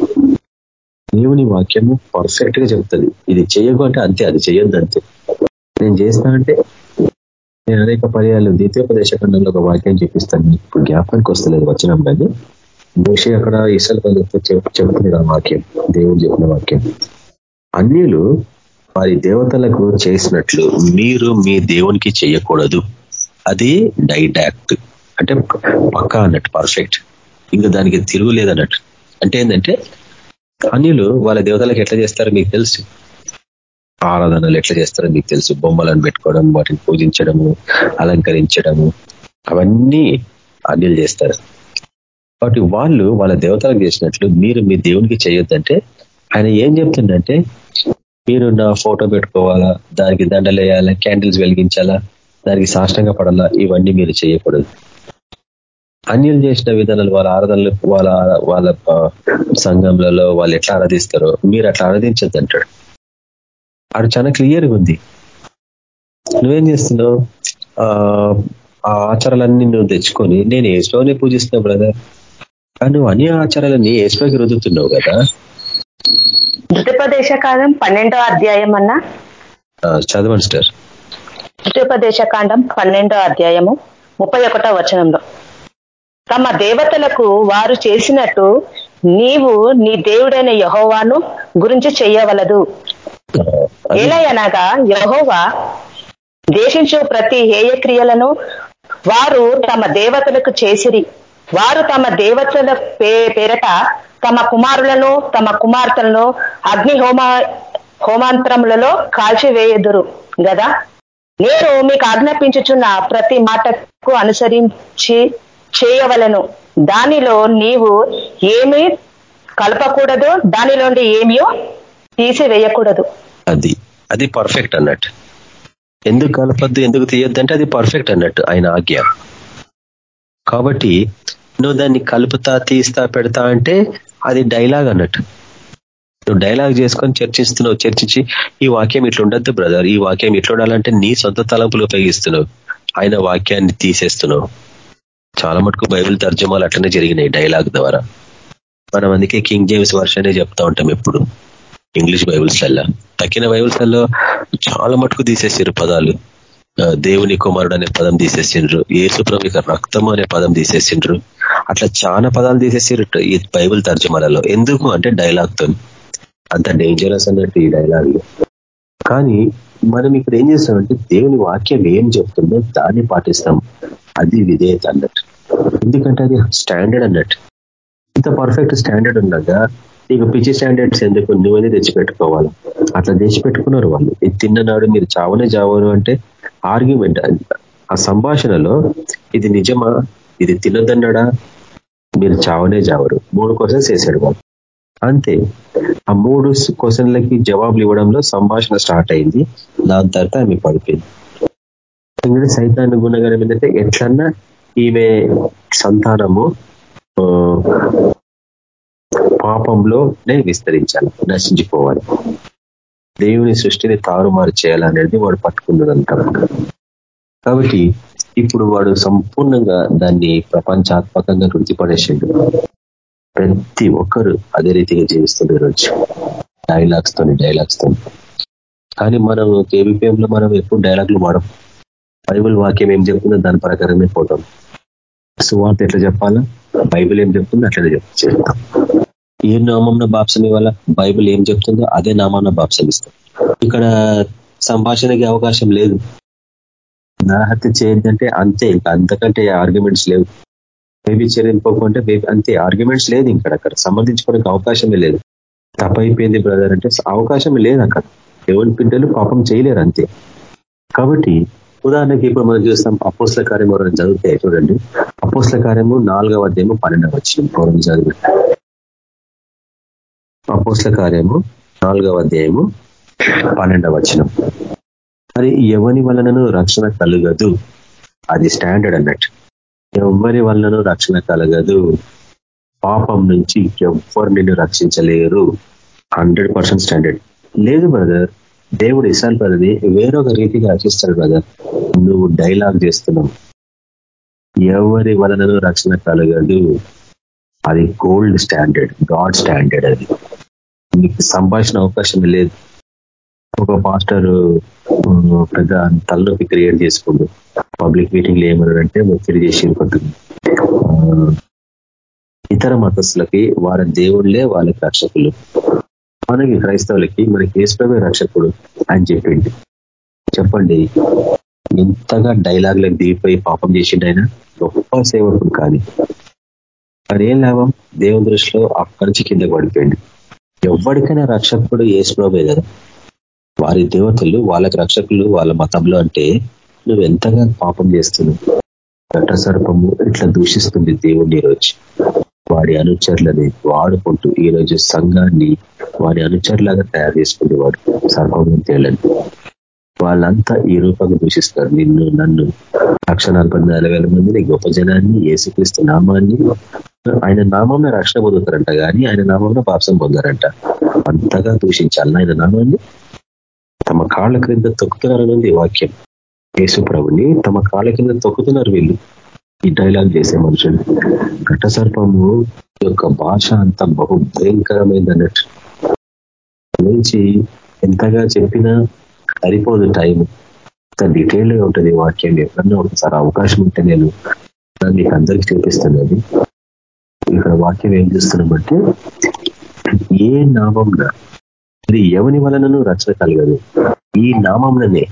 దేవుని వాక్యము పర్ఫెక్ట్గా చెప్తుంది. ఇది చేయకు అంటే అంతే అది చేయొద్దు అంతే. నేను చేస్తా అంటే నేను అనేక పర్యాలు ద్వితీయోపదేశ ఖండంలో ఒక వాక్యం చూపిస్తాను. ఇప్పుడు జ్ఞాపకానికి వస్తలేదు వచ్చినాం కానీ మోషి అక్కడ ఇసల్ పదవితో ఆ వాక్యం. దేవుడు చెప్పిన వాక్యం. అన్యులు వారి దేవతలకు చేసినట్లు మీరు మీ దేవునికి చేయకూడదు. అది డైడాక్ట్ అంటే పక్కా అన్నట్టు పర్ఫెక్ట్ ఇంకా దానికి తిరుగులేదన్నట్టు అంటే ఏంటంటే అన్యులు వాళ్ళ దేవతలకు ఎట్లా చేస్తారో మీకు తెలుసు? ఆరాధనలు ఎట్లా చేస్తారో మీకు తెలుసు? బొమ్మలను పెట్టుకోవడం వాటిని పూజించడము అలంకరించడము అవన్నీ అన్యులు చేస్తారు. కాబట్టి వాళ్ళు వాళ్ళ దేవతలకు చేసినట్లు మీరు మీ దేవునికి చేయొద్దంటే ఆయన ఏం చెప్తుందంటే మీరు నా ఫోటో పెట్టుకోవాలా? దానికి దండలు వేయాలా క్యాండిల్స్ వెలిగించాలా? దానికి సాష్టంగా పడాలా? ఇవన్నీ మీరు చేయకూడదు. అన్యులు చేసిన విధానాలు వాళ్ళ ఆరాధనలు వాళ్ళ వాళ్ళ సంఘంలో వాళ్ళు ఎట్లా ఆరాధిస్తారో మీరు అట్లా ఆరాధించద్దు అంటాడు. అది చాలా క్లియర్గా ఉంది. నువ్వేం చేస్తున్నావు? ఆ ఆచారాలన్నీ నువ్వు తెచ్చుకొని నేను ఏసులోనే పూజిస్తున్నావు బ్రదర్. కానీ నువ్వు అన్ని ఆచారాలన్నీ ఏసులోకి రుదుతున్నావు కదా? ధృతిపదేశ కాలం పన్నెండో అధ్యాయం అన్నా. చదవండి సార్ ధృతిపదేశ కాండం పన్నెండో అధ్యాయము ముప్పై ఒకటో వచనంలో. తమ దేవతలకు వారు చేసినట్టు నీవు నీ దేవుడైన యహోవాను గురించి చెయ్యవలదు ఏలయనగా యహోవా దేశించు ప్రతి హేయ క్రియలను వారు తమ దేవతలకు చేసిరి. వారు తమ దేవతల పేరట తమ కుమారులను తమ కుమార్తెలను అగ్ని హోమ హోమాంతరములలో కాల్చివేయుదురు గదా? నేను మీకు ఆజ్ఞాపించుచున్న ప్రతి మాటకు అనుసరించి చేయవలను. దానిలో నీవు ఏమి కలపకూడదు దానిలోండి ఏమియో తీసివేయకూడదు. అది అది పర్ఫెక్ట్ అన్నట్టు. ఎందుకు కలపద్దు ఎందుకు తీయొద్దు అంటే అది పర్ఫెక్ట్ అన్నట్టు ఆయన ఆజ్ఞ. కాబట్టి నువ్వు దాన్ని కలుపుతా తీస్తా పెడతా అంటే అది డైలాగ్ అన్నట్టు. నువ్వు డైలాగ్ చేసుకొని చర్చిస్తున్నావు చర్చించి ఈ వాక్యం ఇట్లుండద్దు బ్రదర్ ఈ వాక్యం ఇట్లుండాలంటే నీ సొంత తలంపులు ఉపయోగిస్తున్నావు. ఆయన వాక్యాన్ని తీసేస్తున్నావు. చాలా మటుకు బైబిల్ తర్జమాలు అట్లనే జరిగినాయి డైలాగ్ ద్వారా. మనం అందుకే కింగ్ జేమ్స్ వర్షనే చెప్తా ఉంటాం ఎప్పుడు ఇంగ్లీష్ బైబుల్స్ తక్కిన బైబుల్స్ చాలా మటుకు తీసేసారు పదాలు. దేవుని కుమారుడు అనే పదం తీసేసిండ్రు ఏసుప్రభు ఇక రక్తము అనే పదం తీసేసిండ్రు అట్లా చాలా పదాలు తీసేసారు ఈ బైబుల్ తర్జమాలలో. ఎందుకు అంటే డైలాగ్తో అంత డేంజరస్ అన్నట్టు ఈ డైలాగ్ కానీ మనం ఇక్కడ ఏం చేస్తామంటే దేవుని వాక్యం ఏం చెప్తుందో దాన్ని పాటిస్తాం. అది విధేయత అన్నట్టు ఎందుకంటే అది స్టాండర్డ్ అన్నట్టు. ఇంత పర్ఫెక్ట్ స్టాండర్డ్ ఉండగా నీకు పిచ్చి స్టాండర్డ్స్ ఎందుకు? నువ్వని తెచ్చిపెట్టుకోవాలి. అట్లా తెచ్చిపెట్టుకున్నారు వాళ్ళు. ఇది తిన్ననాడు మీరు చావనే చావను అంటే ఆర్గ్యుమెంట్ ఆ సంభాషణలో ఇది నిజమా? ఇది తినదన్నాడా మీరు చావనే చావరు. మూడు క్వశ్చన్స్ వేసాడు వాళ్ళు అంతే. ఆ మూడు క్వశ్చన్లకి జవాబులు ఇవ్వడంలో సంభాషణ స్టార్ట్ అయింది. దాని తర్వాత ఆమె పడిపోయింది. ఇంకటి సైతాన్ని గుణగణం ఏంటంటే ఎట్లన్నా ఈమె సంతానము పాపంలోనే విస్తరించాలి నశించిపోవాలి. దేవుని సృష్టిని తారుమారు చేయాలనేది వాడు పట్టుకున్నదంతా. కాబట్టి ఇప్పుడు వాడు సంపూర్ణంగా దాన్ని ప్రపంచాత్మకంగా వృత్తిపడేసిండు ప్రతి ఒక్కరు అదే రీతిగా జీవిస్తుంది ఈరోజు డైలాగ్స్ తోని డైలాగ్స్ తోని. కానీ మనం కేవీపీఎంలో మనం ఎప్పుడు డైలాగ్లు వాడం బైబుల్ వాక్యం ఏం చెప్తుందో దాని ప్రకారమే పోతాం సువార్త ఎట్లా చెప్పాలా? బైబిల్ ఏం చెప్తుందో అట్లనే చెప్తాం. ఏ నామంన బాప్సం ఇవ్వాలా? బైబిల్ ఏం చెప్తుందో అదే నామాన్న బాప్సం ఇస్తాం. ఇక్కడ సంభాషణకి అవకాశం లేదు. నరహత్య చేయొద్దంటే అంతే ఇంకా. అంతకంటే ఆర్గ్యుమెంట్స్ లేవు. బేబీ చెల్లింపుకుంటే బేబీ అంతే. ఆర్గ్యుమెంట్స్ లేదు ఇక్కడ. అక్కడ సంబంధించుకోవడానికి అవకాశమే లేదు. తప్పైపోయింది బ్రదర్ అంటే అవకాశం లేదు అక్కడ. ఎవరి బిడ్డలు పాపం చేయలేరు అంతే. కాబట్టి ఉదాహరణకి ఇప్పుడు మనం చూస్తాం అపోస్ల కార్యం ఎవరైనా చదివితే చూడండి అపోస్ల కార్యము నాలుగవ అధ్యాయము పన్నెండవ వచ్చింది ఎవరైనా చదివి అపోస్ల కార్యము నాలుగవ అధ్యాయము పన్నెండవ వచ్చినం మరి ఎవని వలనను రక్షణ కలగదు? అది స్టాండర్డ్ అన్నట్టు. ఎవరి వలనను రక్షణ కలగదు? పాపం నుంచి ఎవరు నిన్ను రక్షించలేరు? Hundred percent standard. లేదు బ్రదర్ దేవుడు ఇసాల్ బ్రదర్ని వేరొక రీతిగా రచిస్తాడు బ్రదర్ నువ్వు డైలాగ్ చేస్తున్నావు. ఎవరి వలనను రక్షణ కలగదు. అది గోల్డ్ స్టాండర్డ్ గాడ్ స్టాండర్డ్ అది. నీకు సంభాషణ అవకాశం లేదు. ఒక మాస్టర్ పెద్ద తలనొప్పి క్రియేట్ చేసుకుండు పబ్లిక్ మీటింగ్లు ఏమన్నారంటే ఒత్తిడి చేసి ఇతర మతస్థులకి వారి దేవుళ్ళే వాళ్ళ రక్షకులు. మనకి క్రైస్తవులకి మనకి ఏసుప్రమే రక్షకుడు అని చెప్పింది చెప్పండి. ఎంతగా డైలాగ్లకు దిగిపోయి పాపం చేసిండు ఆయన? గొప్ప సేవకుడు కానీ. మరి ఏం లాభం? దేవుని దృష్టిలో అక్కడి నుంచి కిందకు పడిపోయింది ఎవరికైనా రక్షకుడు ఏసుప్రభే కదా? వారి దేవతలు వాళ్ళకి రక్షకులు వాళ్ళ మతంలో అంటే నువ్వు ఎంతగా పాపం చేస్తున్నావు? ఘట సర్పము ఇట్లా దూషిస్తుంది దేవుణ్ణి రోజు వాడి అనుచరులని వాడుకుంటూ ఈరోజు సంఘాన్ని వాడి అనుచరులాగా తయారు చేసుకుంటే వాడు సర్పం తేలని. వాళ్ళంతా ఈ రూపంగా దూషిస్తారు. నిన్ను నన్ను లక్ష మందిని గొప్ప జనాన్ని ఏసుక్రీస్తు నామాన్ని. ఆయన నామంలో రక్షణ పొందుతారంట కానీ ఆయన నామంలో పాపసం పొందారంట. అంతగా దూషించాలి ఆయన నామాన్ని. తమ కాళ్ళ క్రింద తొక్కుతున్నారనుంది వాక్యం. యేసు ప్రభుని తమ కాళ్ళ కింద తొక్కుతున్నారు వీళ్ళు. ఈ డైలాగ్ చేసే మనుషులు. ఘటసర్పము యొక్క భాష అంత బహు భయంకరమైంది అన్నట్టు. నుంచి ఎంతగా చెప్పినా సరిపోదు టైం అంత డీటెయిల్గా ఉంటుంది వాక్యం. ఎప్పుడన్నా ఒకసారి అవకాశం ఉంటే నేను మీకు అందరికి అది. ఇక్కడ వాక్యం ఏం చేస్తున్నామంటే ఏ నామంన ఇది ఎవని వలనను రక్షణ కలగదు. ఈ నామంలోనే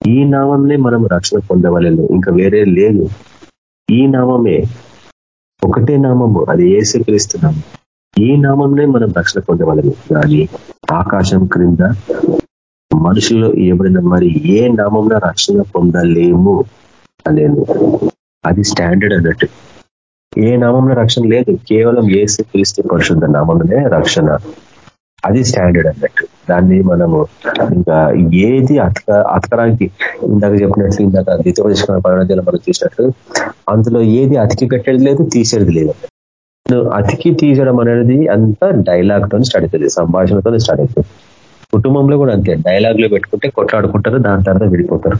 ఈ నామంనే మనం రక్షణ పొందవలను. ఇంకా వేరే లేదు. ఈ నామమే ఒకటే నామము అది ఏసుక్రీస్తున్నాము ఈ నామంలో మనం రక్షణ పొందవలము కానీ ఆకాశం క్రింద మనుషుల్లో ఇవ్వబడిన మరి ఏ నామంలో రక్షణ పొందలేము అనేది అది స్టాండర్డ్ అన్నట్టు. ఏ నామంలో రక్షణ లేదు కేవలం ఏసు క్రీస్తు పరిశుద్ధ నామంలోనే రక్షణ. అది స్టాండర్డ్ అన్నట్టు దాన్ని మనము ఇంకా ఏది అతక అతకడానికి ఇందాక చెప్పినట్లు ఇందాక ద్వితీయ పరణాలు మనం చూసినట్లు అందులో ఏది అతికి పెట్టేది లేదు తీసేది లేదు. అతికి తీయడం అనేది అంతా డైలాగ్తో స్టార్ట్ అవుతుంది సంభాషణతో స్టార్ట్ అవుతుంది. కుటుంబంలో కూడా అంతే డైలాగ్లో పెట్టుకుంటే కొట్లాడుకుంటారు దాని తర్వాత విడిపోతారు.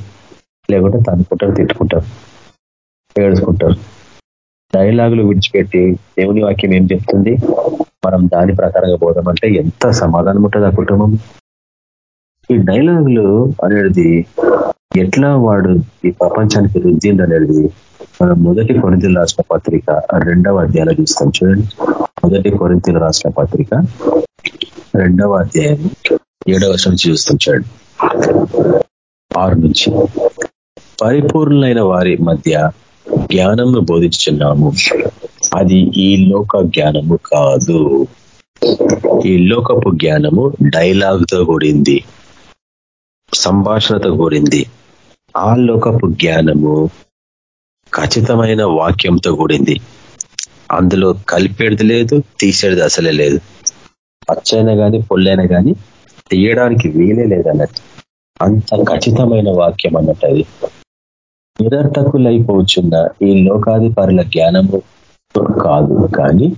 లేకుంటే తనుకుంటారు తిట్టుకుంటారు ఏడుచుకుంటారు. డైలాగులు విడిచిపెట్టి దేవుని వాక్యం ఏం చెప్తుంది? మనం దాని ప్రకారంగా పోదామంటే ఎంత సమాధానం ఉంటుంది ఆ కుటుంబం? ఈ డైలాగులు అనేది ఎట్లా వాడు ఈ ప్రపంచానికి రుద్దిండు అనేది మనం మొదటి కొరింతలు రాసిన పత్రిక రెండవ అధ్యాయంలో చూస్తాం చూడండి. మొదటి కొరింతలు రాసిన పత్రిక రెండవ అధ్యాయం ఏడవ వర్షం నుంచి చూస్తాం చూడండి. ఆరు నుంచి. పరిపూర్ణులైన వారి మధ్య జ్ఞానంను బోధించున్నాము అది ఈ లోక జ్ఞానము కాదు. ఈ లోకపు జ్ఞానము డైలాగ్తో కూడింది సంభాషణతో కూడింది. ఆ లోకపు జ్ఞానము ఖచ్చితమైన వాక్యంతో కూడింది. అందులో కలిపేది లేదు తీసేది అసలే లేదు. పచ్చైనా కానీ పొల్లైనా కానీ తీయడానికి వీలే లేదన్నట్టు. అంత ఖచ్చితమైన వాక్యం అన్నట్టు అది. నిరర్థకులైపోవచ్చున్న ఈ లోకాధికారుల జ్ఞానము కాదు. కానీ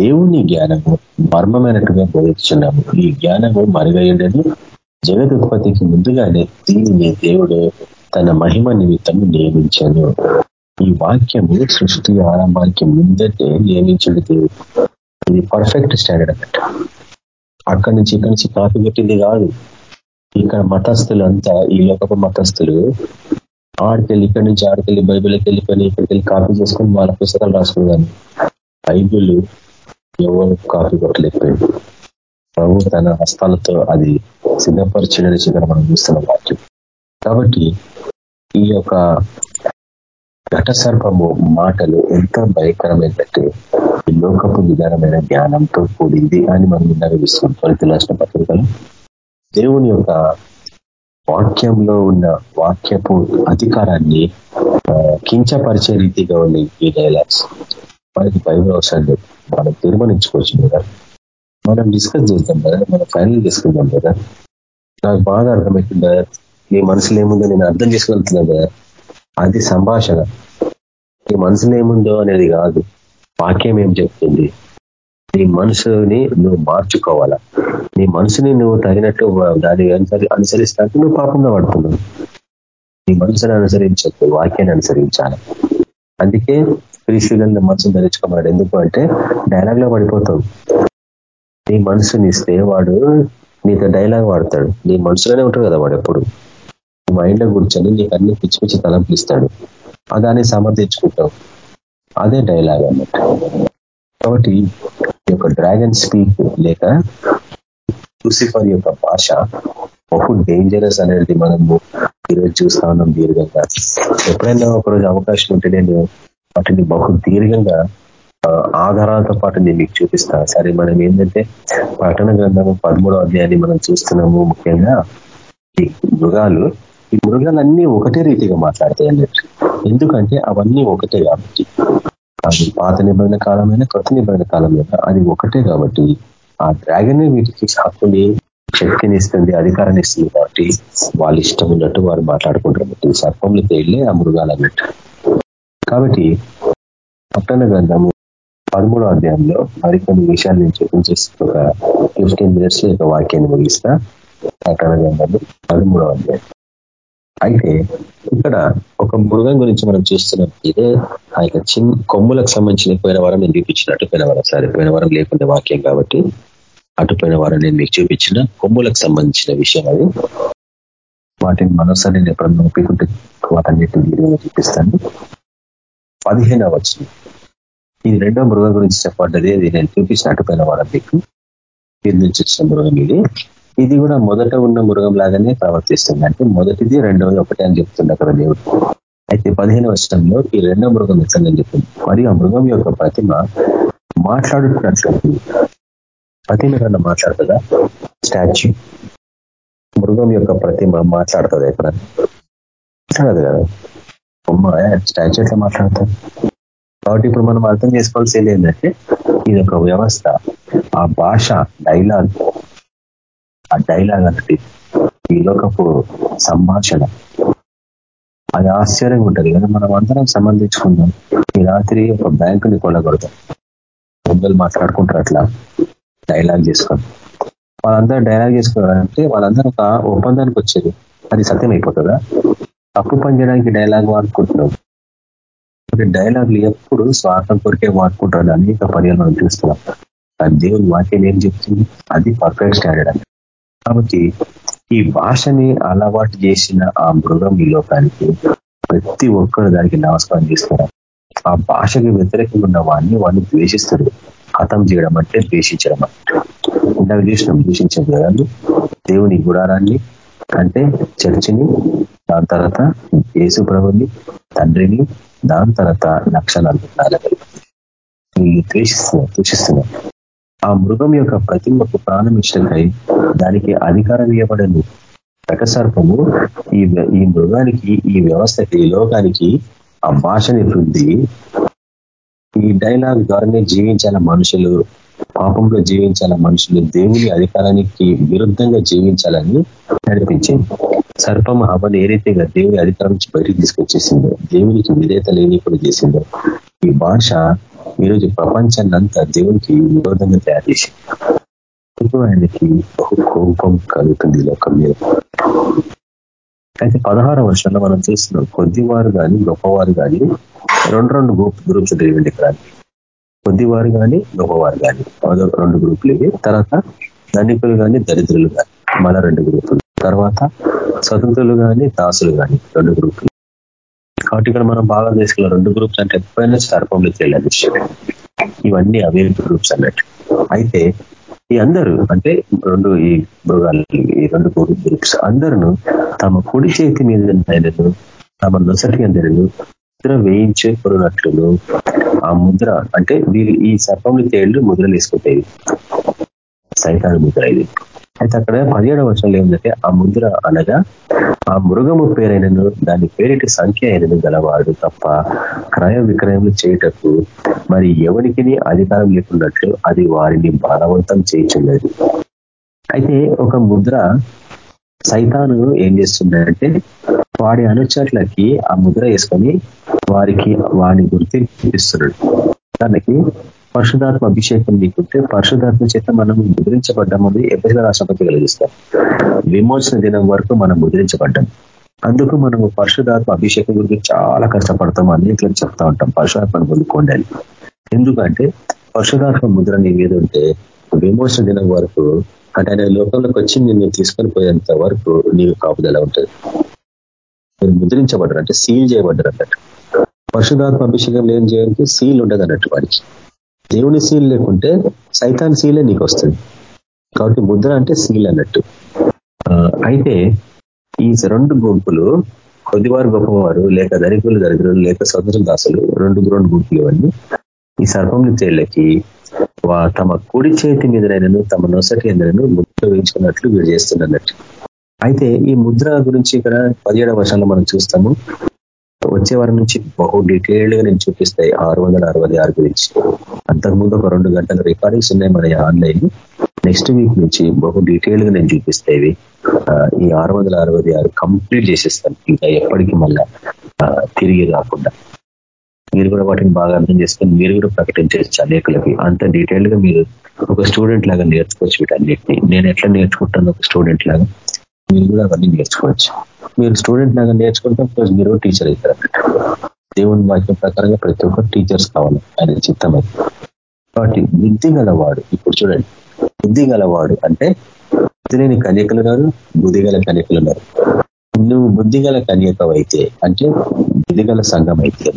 దేవుని జ్ఞానము మర్మమైనట్టుగా బోధించున్నాము ఈ జ్ఞానము మరుగయ్యడని జగదుత్పత్తికి ముందుగానే దీనిని దేవుడు తన మహిమ నిమిత్తం నియమించాను ఈ వాక్యము సృష్టి ఆరంభానికి ముందటే నియమించడు దేవుడు ఇది పర్ఫెక్ట్ స్టాండర్డ్ అన్నట్టు అక్కడి నుంచి ఇక్కడి నుంచి కాపీ పెట్టింది కాదు. ఇక్కడ మతస్థులు అంతా ఈ లోకపు మతస్థులు ఆడికెళ్ళి ఇక్కడి నుంచి ఆడికెళ్ళి బైబిల్కి వెళ్ళిపోయి ఇక్కడికి వెళ్ళి కాపీ చేసుకొని వాళ్ళ పుస్తకాలు రాసుకున్నాను బైబిల్ ఎవరు కాపీ కొట్టలేకపోయింది ప్రభు తన హస్తాలతో అది సిద్ధపరిచిన చిన్న మనం చూస్తున్న వాక్యం. కాబట్టి ఈ యొక్క ఘట సర్పము మాటలు ఎంత భయంకరమైనట్టే ఈ లోకపు విధానమైన జ్ఞానంతో కూడింది అని మనం ఇందాక చూస్తున్నాం ఫలిత రాసిన పత్రికలు దేవుని యొక్క వాక్యంలో ఉన్న వాక్యపు అధికారాన్ని కించపరిచే రీతిగా ఉంది ఈ డైలాగ్స్ మనకి బైబుల్ అవసరం లేదు మనం తీర్మానించుకోవచ్చు కదా. మనం డిస్కస్ చేద్దాం కదా. మనం ఫైనల్ చేసుకుందాం కదా. నాకు బాగా అర్థమవుతుందా? నీ మనసులో ఏముందో నేను అర్థం చేసుకోగలుగుతున్నా కదా. అది సంభాషణ. నీ మనసులో ఏముందో అనేది కాదు. వాక్యం ఏం చెప్తుంది? నీ మనసుని నువ్వు మార్చుకోవాలా? నీ మనసుని నువ్వు తగినట్టు దాన్ని అనుసరి అనుసరిస్తానికి నువ్వు పాపంగా పడుతున్నావు. నీ మనసుని అనుసరించద్దు వాక్యాన్ని అనుసరించాలి. అందుకే క్రీస్తుగల్ని మనసును ధరించుకోమన్నాడు. ఎందుకు అంటే డైలాగ్లో పడిపోతావు నీ మనసుని ఇస్తే వాడు నీతో డైలాగ్ వాడతాడు. నీ మనసులోనే ఉంటాడు కదా వాడు ఎప్పుడు. మైండ్లో కూర్చొని నీకు అన్ని పిచ్చి పిచ్చి తలంపిస్తాడు దాన్ని సమర్థించుకుంటావు. అదే డైలాగ్ అన్నట్టు కాబట్టి యొక్క డ్రాగన్ స్పీక్ లేక లూసిఫర్ యొక్క భాష బహు డేంజరస్ అనేది మనము ఈరోజు చూస్తా ఉన్నాం దీర్ఘంగా. ఎప్పుడైనా ఒకరోజు అవకాశం ఉంటే నేను వాటిని బహు దీర్ఘంగా ఆధారాలతో పాటు నేను మీకు చూపిస్తా. సరే మనం ఏంటంటే పట్టణ గ్రంథము పదమూడో అధ్యాయాన్ని మనం చూస్తున్నాము ముఖ్యంగా. ఈ మృగాలు ఈ మృగాలన్నీ ఒకటే రీతిగా మాట్లాడతాయి అన్నట్టు. ఎందుకంటే అవన్నీ ఒకటే కాబట్టి. అది పాత నిబంధన కాలమైన కొత్త నిబంధన కాలమైన అది ఒకటే కాబట్టి ఆ డ్రాగనే వీటికి హక్కుని శక్తిని ఇస్తుంది అధికారాన్ని ఇస్తుంది కాబట్టి వాళ్ళు ఇష్టం ఉన్నట్టు వారు మాట్లాడుకుంటారు. సర్పంలో తేళ్ళే ఆ మృగాలు అన్నట్టు కాబట్టి పట్టణ గ్రంథము పదమూడో అధ్యాయంలో మరికొన్ని విషయాలు నేను చూపించేసి ఒక ఫిఫ్టీన్ మినిట్స్ యొక్క వాక్యాన్ని ముగిస్తా. పట్టణ గ్రంథము పదమూడో అధ్యాయం. అయితే ఇక్కడ ఒక మృగం గురించి మనం చూస్తున్నాం ఇదే ఆ యొక్క చిన్న కొమ్ములకు సంబంధించిన పోయిన వారం నేను చూపించినట్టు పోయిన వారం సరే పోయిన వారం లేకుండా వాక్యం కాబట్టి అటుపోయిన వారం నేను మీకు చూపించిన కొమ్ములకు సంబంధించిన విషయం అది. వాటిని మనోసారి నేను ఎప్పుడన్నా ఒప్పుకుంటే వాటన్నిటిని వీడియోలో చూపిస్తాను. పదిహేనవ వచ్చిన ఇది రెండో మృగం గురించి చెప్పబడ్డది అది నేను చూపించిన అటుపోయిన వారం మీకు. మీరు నుంచి వచ్చిన మృగం ఇది. ఇది కూడా మొదట ఉన్న మృగం లాగానే ప్రవర్తిస్తుంది. అంటే మొదటిది రెండవది ఒకటే అని చెప్తుంది అక్కడ దేవుడు. అయితే పదిహేను వర్షంలో ఈ రెండో మృగం ఎట్లని చెప్తుంది. మరియు ఆ మృగం యొక్క ప్రతిమ మాట్లాడుతున్నట్లు ప్రతిమ కన్నా మాట్లాడుతుందా? స్టాచ్యూ. మృగం యొక్క ప్రతిమ మాట్లాడుతుంది ఎక్కడ? మాట్లాడదు కదా. బొమ్మ స్టాచ్యూ ఎట్లా మాట్లాడతారు? కాబట్టి ఇప్పుడు మనం అర్థం చేసుకోవాల్సింది ఏంటంటే ఇది ఒక వ్యవస్థ. ఆ భాష డైలాగ్ ఆ డైలాగ్ అంటే ఈ లోకపు సంభాషణ. అది ఆశ్చర్యంగా ఉంటుంది. కదా మనం అందరం సంబంధించుకుందాం. ఈ రాత్రి ఒక బ్యాంకుని కొనగొడతాం దొంగలు మాట్లాడుకుంటారు అట్లా. డైలాగ్ చేసుకొని. వాళ్ళందరూ డైలాగ్ చేసుకోవాలంటే వాళ్ళందరూ ఒక ఒప్పందానికి వచ్చేది. అది సత్యం అయిపోతుందా తప్పు పని చేయడానికి డైలాగ్ వాడుకుంటున్నాం. డైలాగ్లు ఎప్పుడు స్వార్థం కొరికే వాడుకుంటారు అనేక పర్యాలు మనం చూస్తున్నాం. కానీ దేవుని వాక్యం ఏం చెప్తుంది? అది పర్ఫెక్ట్ స్టాండర్డ్ అని కాబట్టి ఈ భాషని అలవాటు చేసిన ఆ మృగం ఈ లోకానికి ప్రతి ఒక్కరు దానికి నమస్కారం చేస్తున్నారు ఆ భాషకి వ్యతిరేకంగా ఉన్న వాడిని వాడిని ద్వేషిస్తారు హతం చేయడం అంటే ద్వేషించడం అంటే. ఇందాక చూసినాం ద్వేషించడం దేవుని గుడారాన్ని అంటే చర్చిని దాని తర్వాత యేసు ప్రభుని తండ్రిని దాని తర్వాత లక్ష నలభై వీళ్ళు ద్వేషిస్తున్నారు దూషిస్తున్నారు ఆ మృగం యొక్క ప్రతిమకు ప్రాణం ఇష్టకై దానికి అధికారం ఇవ్వబడను. రకసర్పము ఈ ఈ మృగానికి ఈ వ్యవస్థకి ఈ లోకానికి ఆ భాషని వృద్ధి ఈ డైలాగ్ ద్వారానే జీవించాల మనుషులు పాపంలో జీవించాల మనుషులు దేవుని అధికారానికి విరుద్ధంగా జీవించాలని నడిపించింది. సర్పం హవన్ ఏ రీతిగా దేవుని అధికారం నుంచి బయటకు తీసుకొచ్చేసిందో దేవునికి విధేత లేని కూడా చేసిందో ఈ భాష ఈరోజు ప్రపంచాన్ని అంతా దేవునికి విరోధంగా తయారు చేసి ఆయనకి బహు కోపం కలుగుతుంది లోకం మీద. అయితే పదహార వర్షంలో మనం చూస్తున్నాం కొద్దివారు కానీ గొప్పవారు కానీ రెండు రెండు గ్రూప్ గ్రూప్స్ తెలియండి ఇక్కడ. కొద్దివారు కానీ గొప్పవారు కానీ రెండు గ్రూపులు ఇవి తర్వాత ధనికులు కానీ దరిద్రులు కానీ మళ్ళా రెండు గ్రూపులు తర్వాత స్వతంత్రులు కానీ దాసులు కానీ రెండు గ్రూపులు కాబట్టి ఇక్కడ మనం బాగా తీసుకున్న రెండు గ్రూప్స్ అంటే ఎప్పుడైనా సర్పంలో తెలియని ఇవన్నీ అవే గ్రూప్స్ అన్నట్టు. అయితే ఈ అందరూ అంటే రెండు ఈ మృగాలు ఈ రెండు గ్రూప్స్ అందరూ తమ కుడి చేతి మీద ఆయనను తమ నొసటి అందరూ ముద్ర వేయించుకున్నట్లును ఆ ముద్ర అంటే వీళ్ళు ఈ సర్పంలో తేళ్ళు ముద్రలు వేసుకుంటాయి. సైతాన ముద్ర ఇది. అయితే అక్కడ పదిహేడవ వచనంలో ఏంటంటే ఆ ముద్ర అనగా ఆ మృగము పేరైనను దాని పేరిటి సంఖ్య అయినను గలవాడు తప్ప క్రయ విక్రయములు చేయటకు మరి ఎవరికి అధికారం లేకున్నట్లు అది వారిని బలవంతం చేయించున్నది. అయితే ఒక ముద్ర సైతాను ఏం చేస్తుందంటే వాడి అనుచరులకి ఆ ముద్ర వేసుకొని వారికి వాడిని గుర్తింపిస్తున్నాడు. దానికి పరిశుధాత్మ అభిషేకం నీకుంటే పరిశుధాత్మ చేత మనం ముద్రించబడ్డామని ఎప్పటిగా రాష్ట్రపతి కలిగిస్తాం విమోచన దినం వరకు మనం ముద్రించబడ్డాం అందుకు మనము పరిశుధాత్మ అభిషేకం గురించి చాలా కష్టపడతాం అన్నింటిలో చెప్తా ఉంటాం. పరిశుధాత్మను పొందుకోండి ఎందుకంటే పరిశుధాత్మ ముద్ర నీ మీద ఉంటే విమోచన దినం వరకు అంటే ఆయన లోకంలోకి వచ్చి నిన్ను తీసుకొని పోయేంత వరకు నీకు కాపుదల ఉంటుంది. మీరు ముద్రించబడ్డారు అంటే సీల్ చేయబడ్డారు అన్నట్టు. పరిశుధాత్మ అభిషేకం లేని చేయడానికి సీల్ ఉండదు అన్నట్టు వాడికి దేవుని సీల్ లేకుంటే సైతాన్ సీలే నీకు వస్తుంది కాబట్టి ముద్ర అంటే సీల్ అన్నట్టు. అయితే ఈ రెండు గుంపులు కొద్దివారు గొప్పవారు లేక ధనికులు దరిద్రులు లేక స్వతంత్ర దాసులు రెండు రెండు గుంపులు ఇవన్నీ ఈ సర్పంలు తేళ్ళకి తమ కుడి చేతి మీదనైనను తమ నొసటి అందరను ముద్ర వేయించుకున్నట్లు వీడు చేస్తున్నట్టు అయితే ఈ ముద్ర గురించి ఇక్కడ పదిహేడవ వర్షాల్లో మనం చూస్తాము. వచ్చే వారం నుంచి బహు డీటెయిల్డ్గా నేను చూపిస్తాయి ఆరు వందల అరవై ఆరు గురించి. అంతకుముందు ఒక రెండు గంటల రికార్డింగ్స్ ఉన్నాయి మన ఆన్లైన్. నెక్స్ట్ వీక్ నుంచి బహు డీటెయిల్గా నేను చూపిస్తాయి ఈ ఆరు వందల అరవై ఆరు కంప్లీట్ చేసేస్తాను. ఇంకా ఎప్పటికీ మళ్ళా తిరిగి రాకుండా. మీరు కూడా వాటిని బాగా అర్థం చేసుకొని మీరు కూడా ప్రకటించవచ్చు అనేకులకి. అంత డీటెయిల్డ్గా మీరు ఒక స్టూడెంట్ లాగా నేర్చుకోవచ్చు వీటన్నిటిని. నేను ఎట్లా నేర్చుకుంటాను ఒక స్టూడెంట్ లాగా? మీరు కూడా అవన్నీ నేర్చుకోవచ్చు. మీరు స్టూడెంట్ లాగా నేర్చుకుంటే ప్లస్ మీరు టీచర్ అవుతారు. దేవుని వాక్యం ప్రకారంగా ప్రతి ఒక్కరు టీచర్స్ కావాలి. ఆయన చిత్తమై. కాబట్టి బుద్ధి గలవాడు ఇప్పుడు చూడండి. బుద్ధి గలవాడు అంటే బుద్ధిలేని కన్యకలు ఉన్నారు బుద్ధిగల కన్యకలు ఉన్నారు. నువ్వు బుద్ధిగల కన్యకవైతే అంటే బుద్ధి గల సంఘం అయితే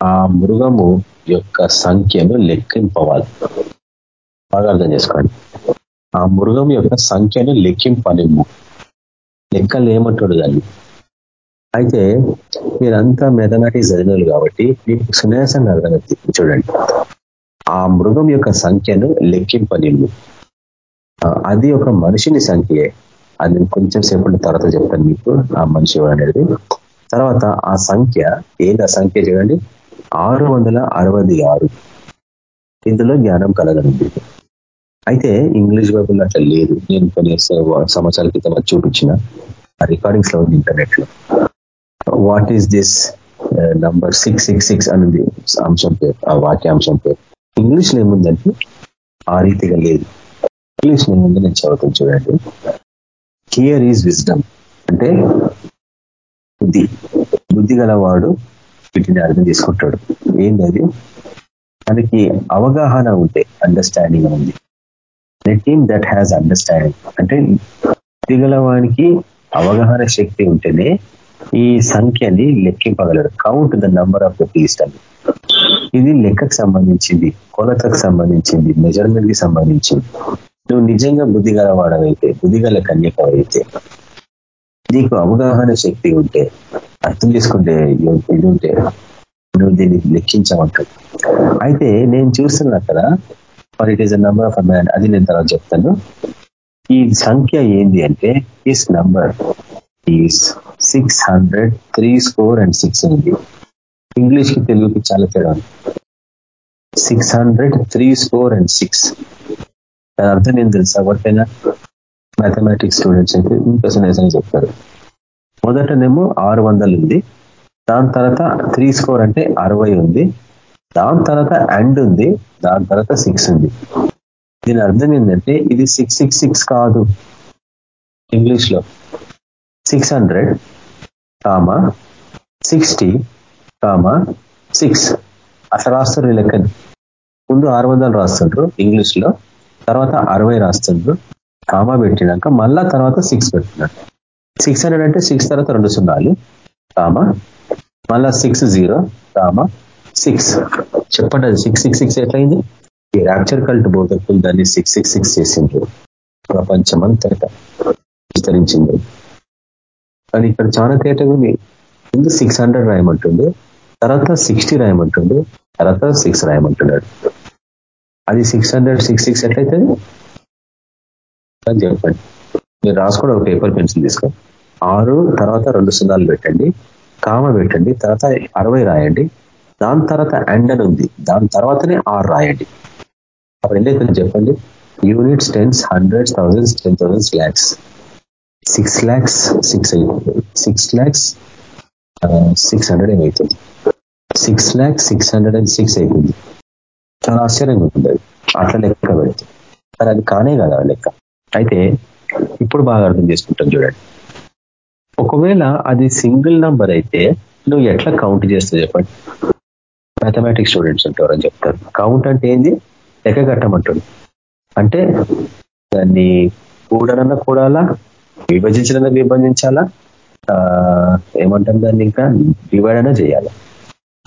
ఆ మృగము యొక్క సంఖ్యను లెక్కింపవాలి. బాగా అర్థం చేసుకోండి. ఆ మృగం యొక్క సంఖ్యను లెక్కింపనిమ్ము లెక్కలు ఏమంటాడు దాన్ని. అయితే మీరంతా మెథమెటిక్స్ చదివినారు కాబట్టి మీకు సున్యాసంగా అర్థమైంది చూడండి. ఆ మృగం యొక్క సంఖ్యను లెక్కింపనిమ్ము అది ఒక మనిషిని సంఖ్యే. అది కొంచెం సేపటి తర్వాత చెప్తాను మీకు ఆ మనిషి అనేది. తర్వాత ఆ సంఖ్య ఏంది? ఆ సంఖ్య చూడండి. ఆరు వందల అరవై ఆరు. ఇందులో జ్ఞానం కలగనుంది. అయితే ఇంగ్లీష్ బైబుల్ అట్లా లేదు. నేను కొన్ని సంవత్సరాల క్రితం చూపించిన. ఆ రికార్డింగ్స్లో ఉంది ఇంటర్నెట్లో. What is this number six six six అనేది అంశం పేరు ఆ వాక్యాంశం పేరు. ఇంగ్లీష్లో ఏముందంటే ఆ రీతిగా లేదు. ఇంగ్లీష్లో ఏముంది? నేను చదువుతాను చూడండి. హియర్ ఈజ్ విజ్డమ్ అంటే బుద్ధి. బుద్ధి గలవాడు వీటిని అర్థం చేసుకుంటాడు. ఏంటది మనకి అవగాహన ఉంటే అండర్స్టాండింగ్ ఉంది. Let him that has understanding అంటే దిగలవానికి అవగాహన శక్తి ఉంటేనే ఈ సంఖ్యని లెక్కింపగలడు count the number of the beast అని. ఇది లెక్కకు సంబంధించింది కొలతకు సంబంధించింది మెజర్మెంట్కి సంబంధించింది. నువ్వు నిజంగా బుద్ధి గలవాడవైతే బుద్ధిగల కన్యకవైతే నీకు అవగాహన శక్తి ఉంటే అర్థం చేసుకుంటే ఇది ఉంటే నువ్వు దీన్ని లెక్కించమంటావు. అయితే నేను చూస్తున్నా అక్కడ for it is a number of a man అది నేను తర్వాత చెప్తాను ఈ సంఖ్య ఏంది అంటే is number is six hundred three score and six ఇంగ్లీష్కి తెలుగుకి చాలా తేడా six hundred three score and six దాని అర్థం ఏం తెలుసా? ఎవరికైనా మ్యాథమెటిక్స్ స్టూడెంట్స్ అయితే ఇంకొక చెప్తారు. మొదటనేమో ఆరు వందలు ఉంది దాని తర్వాత త్రీ స్కోర్ అంటే అరవై ఉంది. దాని తర్వాత అండ్ ఉంది దాని తర్వాత సిక్స్ ఉంది. దీని అర్థం ఏంటంటే ఇది సిక్స్ సిక్స్ సిక్స్ కాదు. ఇంగ్లీష్లో six hundred comma sixty comma six అట్లా రాస్తారు లెక్కని. ముందు ఆరు వందలు రాస్తుండ్రు ఇంగ్లీష్లో తర్వాత అరవై రాస్తుండ్రు కామా పెట్టినాక మళ్ళా తర్వాత సిక్స్ పెట్టినాడు సిక్స్ హండ్రెడ్ అంటే సిక్స్ తర్వాత రెండు సున్నాలు కామా మళ్ళా సిక్స్ జీరో కామా సిక్స్ చెప్పండి అది. సిక్స్ సిక్స్ సిక్స్ ఎట్లయింది? ఈ ర్యాప్చర్ కల్ట్ బోధకులు దాన్ని సిక్స్ సిక్స్ సిక్స్ చేసిండ్రు. ప్రపంచమంతట విస్తరించింది. కానీ ఇక్కడ చాలా తేటగా ఉంది. ముందు సిక్స్ హండ్రెడ్ రాయమంటుండే తర్వాత సిక్స్టీ రాయమంటుండే తర్వాత సిక్స్ రాయమంటున్నాడు. అది సిక్స్ హండ్రెడ్ సిక్స్ సిక్స్ ఎట్లయితే అని చెప్పండి. మీరు రాసుకోండి ఒక పేపర్ పెన్సిల్ తీసుకో. ఆరు తర్వాత రెండు సున్నాలు పెట్టండి. కామ పెట్టండి. తర్వాత అరవై రాయండి. దాని తర్వాత అండ్ అని ఉంది. దాని తర్వాతనే ఆర్ రాయండి అప్పుడు ఏంటైతే చెప్పండి? Units tens hundreds thousands ten thousands lakhs six lakhs six six lakhs six hundred ఏమవుతుంది six lakhs six hundred and six అవుతుంది చాలా ఆశ్చర్యంగా ఉంటుంది అది. అట్లా లెక్క పెడితే. కానీ అది కానే కదా లెక్క. అయితే ఇప్పుడు బాగా అర్థం చేసుకుంటాం చూడండి. ఒకవేళ అది సింగిల్ నంబర్ అయితే నువ్వు ఎట్లా కౌంట్ చేస్తావు చెప్పండి? మ్యాథమెటిక్స్ స్టూడెంట్స్ ఉంటారని చెప్తారు. కౌంట్ అంటే ఏంది? లెక్క కట్టమంటాడు అంటే దాన్ని కూడనన్నా కూడాలా? విభజించిన విభజించాలా? ఏమంటాం దాన్ని ఇంకా? డివైడ్ అయినా చేయాలా?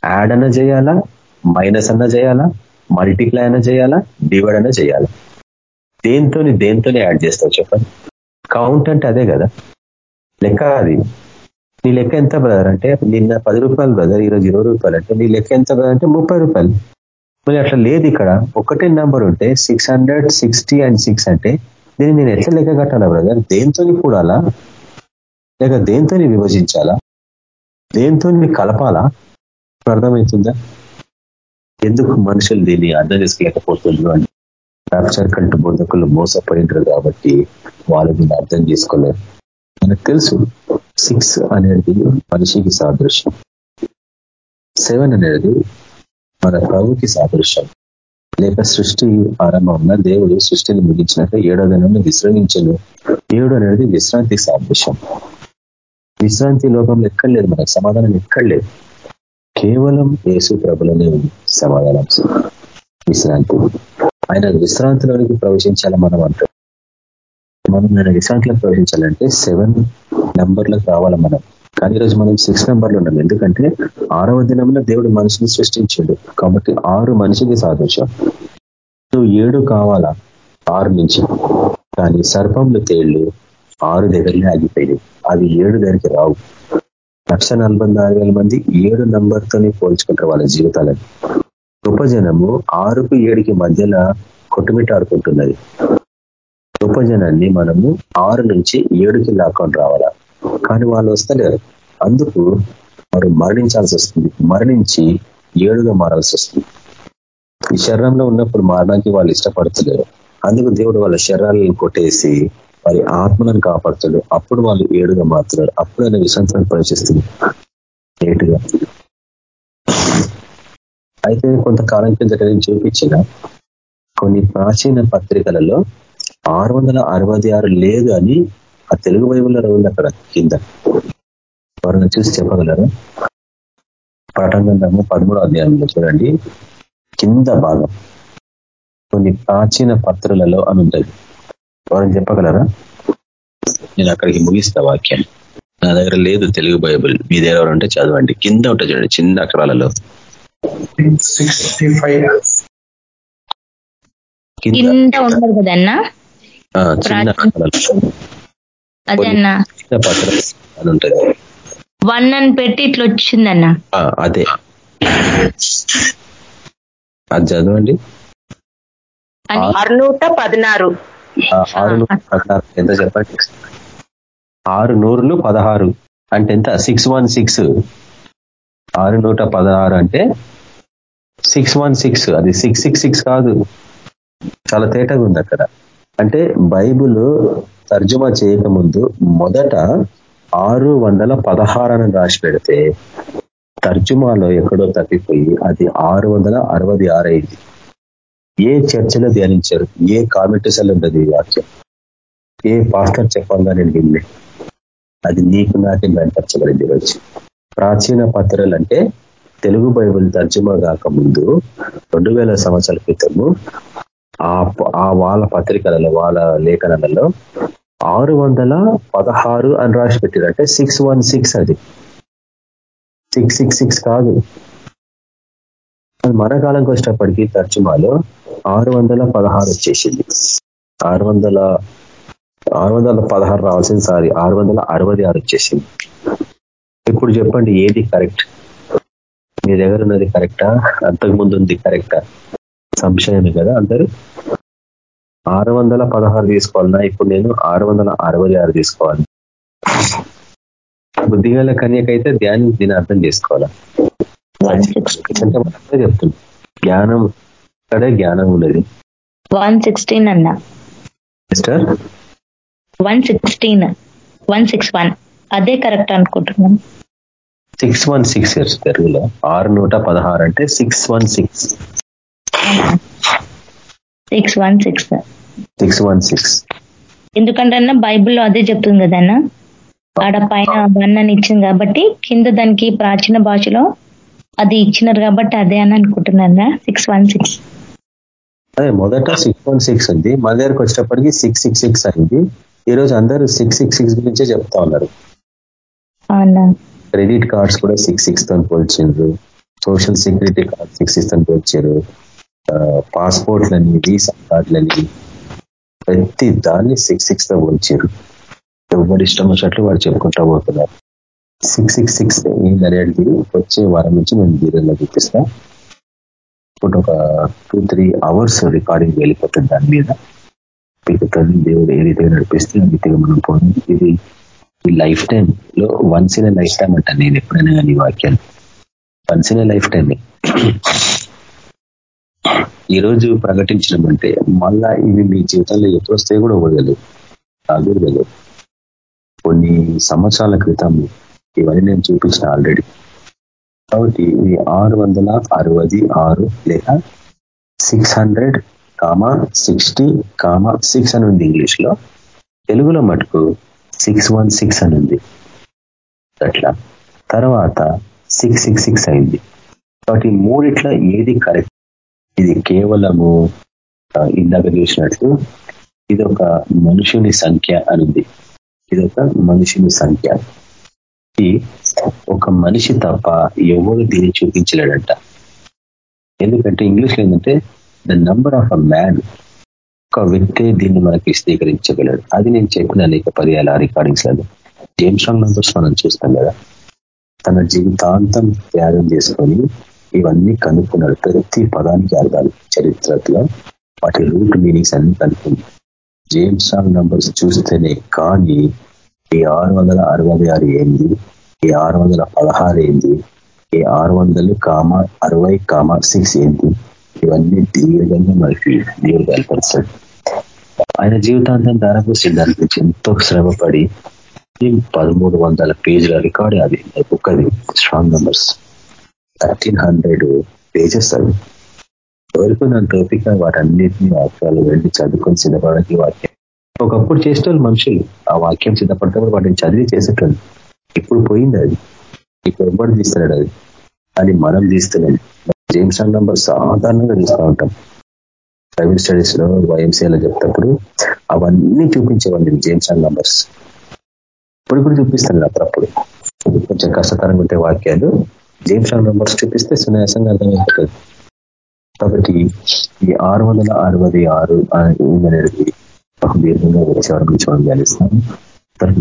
యాడ్ అన్న చేయాలా? మైనస్ అన్నా చేయాలా? మల్టిప్లై అయినా చేయాలా? డివైడ్ అయినా చేయాలా? దేంతో దేంతోనే యాడ్ చేస్తావు చెప్పండి. కౌంట్ అంటే అదే కదా. లెక్క అది. నీ లెక్క ఎంత బ్రదర్ అంటే నిన్న పది రూపాయలు బ్రదర్ ఈరోజు ఇరవై రూపాయలు. అంటే నీ లెక్క ఎంత బ్రదర్ అంటే ముప్పై రూపాయలు. మరి అట్లా లేదు ఇక్కడ. ఒకటే నెంబర్ ఉంటే six hundred sixty and six అంటే దీన్ని నేను ఎట్లా లెక్క కట్టాలా బ్రదర్ దేంతో కూడాలా? లేక దేంతో విభజించాలా? దేంతో కలపాలా? అర్థమవుతుందా? ఎందుకు మనుషులు దీన్ని అర్థం చేసుకోలేకపోతున్నారు అని? ఫ్రాక్చర్ కంటూ బోధకులు మోసపోయినారు కాబట్టి వాళ్ళు దీన్ని అర్థం చేసుకోలేరు. మనకు తెలుసు. సిక్స్ అనేది మనిషికి సాదృశ్యం. సెవెన్ అనేది మన ప్రభుకి సాదృశ్యం. లేక సృష్టి ఆరంభంలో దేవుడు సృష్టిని ముగించినాక ఏడో దినంలో విశ్రమించను. ఏడు అనేది విశ్రాంతి సాదృశ్యం. విశ్రాంతి లోకంలో ఎక్కడలేదు మనకు సమాధానం ఎక్కడలేదు కేవలం యేసు ప్రభులనే ఉంది సమాధానం. విశ్రాంతి. ఆయన విశ్రాంతిలోనికి ప్రవేశించాలి మనం అంటారు మనం ఆయన రిసార్ట్లకు ప్రవేశించాలంటే సెవెన్ నెంబర్లకు రావాలి మనం. కానీ ఈరోజు మనం సిక్స్ నెంబర్లు ఉన్నాం. ఎందుకంటే ఆరవ దినంలో దేవుడు మనిషిని సృష్టించాడు. కాబట్టి ఆరు మనిషికి సాదృశ్యం. నువ్వు ఏడు కావాలా? ఆరు నుంచి. కానీ సర్పంలు తేళ్ళు ఆరు దగ్గరనే ఆగిపోయినాయి అవి ఏడు దగ్గరికి రావు. లక్ష మంది ఏడు నంబర్తోనే పోల్చుకుంటారు వాళ్ళ జీవితాలని. గొప్ప జనము ఆరుకు ఏడుకి మధ్యలో కొట్టుమిట్టాడుకుంటున్నది. ఉపజనాన్ని మనము ఆరు నుంచి ఏడుకి లాక్కొని రావాలా? కానీ వాళ్ళు వస్తలేరు. అందుకు వారు మరణించాల్సి వస్తుంది. మరణించి ఏడుగా మారాల్సి వస్తుంది. ఈ శరీరంలో ఉన్నప్పుడు మారడానికి వాళ్ళు ఇష్టపడతలేరు. అందుకు దేవుడు వాళ్ళ శరీరాలను కొట్టేసి వారి ఆత్మలను కాపాడుతాడు. అప్పుడు వాళ్ళు ఏడుగా మారుతున్నారు అప్పుడు ఆయన విశ్రాంతిని ప్రవేశిస్తుంది. లేటుగా అయితే కొంతకాలం కిందట నేను చూపించిన కొన్ని ప్రాచీన పత్రికలలో ఆరు వందల అరవై ఆరు లేదు అని ఆ తెలుగు బైబుల్లో ఉంది అక్కడ కింద. ఎవరైనా చూసి చెప్పగలరు? ప్రటంగంధము పదమూడో అధ్యాయంలో చూడండి. కింద భాగం. కొన్ని ప్రాచీన పత్రులలో అని ఉంటుంది. ఎవరైనా చెప్పగలరా? నేను అక్కడికి ముగిస్తా వాక్యాన్ని నా దగ్గర లేదు తెలుగు బైబుల్. మీ దగ్గర ఉంటే చదవండి. కింద ఉంటుంది చూడండి చిన్న అక్షరాలలో. కింద ఉండదు కదన్నా? చిన్న పత్రం ఉంటుంది వన్ అని పెట్టి ఇట్లా వచ్చిందన్న. అదే. అది చదవండి. అరునూట పదినారు. ఎంత చెప్పండి? ఆరు నూరులు పదహారు. అంటే ఎంత? Six one six. ఆరు నూట పదహారు అంటే సిక్స్ వన్ సిక్స్. అది సిక్స్ సిక్స్ సిక్స్ కాదు. చాలా తేటగా ఉంది అక్కడ. అంటే బైబుల్ తర్జుమా చేయకముందు మొదట ఆరు వందల పదహారని రాసి పెడితే తర్జుమాలో ఎక్కడో తప్పిపోయి అది ఆరు వందల అరవై ఆరు అయింది ఏ చర్చలో ధ్యానించారు? ఏ కామెంటరీస్లో ఉండదు ఈ వాక్యం? ఏ పాస్టర్ చెప్పాలా నేను విన్నే? అది నీకు నాకే బయటపరచబడింది ఈరోజు. ప్రాచీన పత్రాలు అంటే తెలుగు బైబిల్ తర్జుమా కాకముందు రెండు వేల సంవత్సరాల క్రితము ఆ ప- ఆ వాళ్ళ పత్రికలలో వాళ్ళ లేఖనాలలో ఆరు వందల పదహారు అని రాసి పెట్టారు అంటే సిక్స్ వన్ సిక్స్ అది. సిక్స్ సిక్స్ సిక్స్ కాదు. అది మన కాలంకి వచ్చినప్పటికీ తర్జుమాలో ఆరు వందల పదహారు వచ్చేసింది. ఆరు వందల ఆరు వందల పదహారు రావాల్సింది సారీ ఆరు వందల అరవై ఆరు వచ్చేసింది. ఇప్పుడు చెప్పండి ఏది కరెక్ట్ మీ దగ్గర ఉన్నది కరెక్టా అంతకుముందు ఉంది కరెక్టా సంశయమే కదా అందరూ? ఆరు వందల పదహారు తీసుకోవాలన్నా ఇప్పుడు నేను ఆరు వందల అరవై ఆరు తీసుకోవాలి. బుద్ధిగల కన్యకైతే ధ్యానం దీన్ని అర్థం చేసుకోవాలా చెప్తుంది జ్ఞానం ఇక్కడే జ్ఞానం ఉన్నది. వన్ సిక్స్టీన్ అన్న. Sister? One sixteen one six one అదే కరెక్ట్ అనుకుంటున్నాం సిక్స్ వన్ సిక్స్ ఇయర్స్ తెలుగులో ఆరు నూట పదహారు అంటే six one six six one six. Six one six. ఎందుకంటే బైబిల్లో అదే చెప్తుంది కదన్న? ఆడ పైన వన్ అని ఇచ్చింది కాబట్టి కింద దానికి ప్రాచీన భాషలో అది ఇచ్చినారు కాబట్టి అదే అని అనుకుంటున్నాను? Six one six. అదే మొదట సిక్స్ వన్ సిక్స్ ఉంది. మన దగ్గరకు వచ్చేటప్పటికి సిక్స్ సిక్స్ సిక్స్ అయింది. ఈ రోజు అందరూ సిక్స్ సిక్స్ సిక్స్ గురించే చెప్తా ఉన్నారు. క్రెడిట్ కార్డ్స్ కూడా సిక్స్ సిక్స్తో పోల్చిండ్రు సోషల్ సెక్యూరిటీ కార్డ్ సిక్స్ సిక్స్తో పోల్చారు పాస్పోర్ట్లని వీసా కార్డులని ప్రతి దాన్ని సిక్స్ సిక్స్తో పోల్చారు ఎవరి ఇష్టం వచ్చినట్లు వాడు చెప్పుకుంటా పోతున్నారు. సిక్స్ సిక్స్ సిక్స్ ఏంటనేది వచ్చే వారం నుంచి నేను వీడియోలో చూపిస్తా. ఇప్పుడు ఒక టూ త్రీ అవర్స్ రికార్డింగ్ వెళ్ళిపోతుంది దాని మీద. మీకు దేవుడు ఏ రీతిగా నడిపిస్తే ఆ రీతిగా మనం పోయి ఇది ఈ లైఫ్ టైం లో వన్స్ ఇన్ లైఫ్ టైం అంటాను నేను ఎప్పుడైనా కానీ వాక్యాన్ని. వన్స్ ఇన్ లైఫ్ టైం ఈ రోజు ప్రకటించడం అంటే మళ్ళా ఇవి మీ జీవితంలో ఎప్పుడు వస్తాయో కూడా ఇవ్వగలరు ఆగురగలరు కొన్ని సంవత్సరాల క్రితం ఇవన్నీ నేను చూపించిన ఆల్రెడీ కాబట్టి ఇది ఆరు వందల అరవై ఆరు లేక six hundred comma sixty comma six అని ఉంది ఇంగ్లీష్లో తెలుగులో మటుకు సిక్స్ వన్ సిక్స్ అని ఉంది. అట్లా. తర్వాత సిక్స్ సిక్స్ సిక్స్ అయింది. కాబట్టి మూడిట్లో ఏది కరెక్ట్ ఇది కేవలము ఇందాక చూసినట్లు ఇది ఒక మనుషుని సంఖ్య అని ఉంది ఇది ఒక మనుషుని సంఖ్య. ఇది ఒక మనిషి తప్ప ఎవరు దీన్ని చూపించలేడంట. ఎందుకంటే ఇంగ్లీష్లో ఏంటంటే the number of a man ఒక వ్యక్తి దీన్ని మనకి విశదీకరించగలడు అది నేను చెప్పిన అనేక పర్యాల రికార్డింగ్స్లలో. జేమ్స్ రాంగ్ నంబర్స్ మనం చూస్తాం కదా. తన జీవితాంతం త్యాగం చేసుకొని ఇవన్నీ కనుక్కున్నాడు ప్రతి పదానికి అర్థాలు. చరిత్రలో వాటి రూట్ మీనింగ్స్ అన్ని కనుక్కుంది జేమ్స్ సాంగ్ నంబర్స్ చూస్తేనే కానీ ఈ ఆరు వందల అరవై ఆరు ఏంది? ఈ ఆరు వందల పదహారు ఏంది? ఈ ఆరు వందలు కామ అరవై కామ సిక్స్ ఏంటి ఇవన్నీ దీర్ఘంగా మనకి దేవుడు బయలుపరుస్తాడు ఆయన జీవితాంతం ధారపోసి దాని గురించి ఎంతో శ్రమపడి పదమూడు వందల పేజీల రికార్డ్ అది బుక్ అది strong numbers thirteen hundred pages అవి. ఎవరికి నన్ను టోపిక్ వాటన్నిటిని వాక్యాలు వెళ్ళి చదువుకొని సిద్ధపడడానికి వాక్యం. ఒకప్పుడు చేసేటోళ్ళు మనుషులు. ఆ వాక్యం సిద్ధపడతారు వాటిని చదివి చేసేటోళ్ళు. ఇప్పుడు పోయింది అది. ఇప్పుడు ఎవ్వరు తీస్తున్నాడు అది? అది మనం తీస్తున్నాం జేమ్స్ అండ్ నంబర్ సాధారణంగా తీస్తూ ఉంటాం. ప్రైవేట్ స్టడీస్లో వైఎంసీలో చెప్తప్పుడు అవన్నీ చూపించేవాళ్ళు జేమ్స్ అండ్ నంబర్స్ ఇప్పుడు కూడా చూపిస్తాను అప్పుడప్పుడు. కొంచెం కష్టతరంగా ఉంటే వాక్యాలు జేమ్స్ అండ్ నంబర్స్ చూపిస్తే సునాయాసంగా అర్థమైపోతుంది కాబట్టి ఈ ఆరు వందల అరవై ఆరు అనేది దీర్ఘంగా వచ్చేవారి గురించి మనం ధ్యానిస్తాం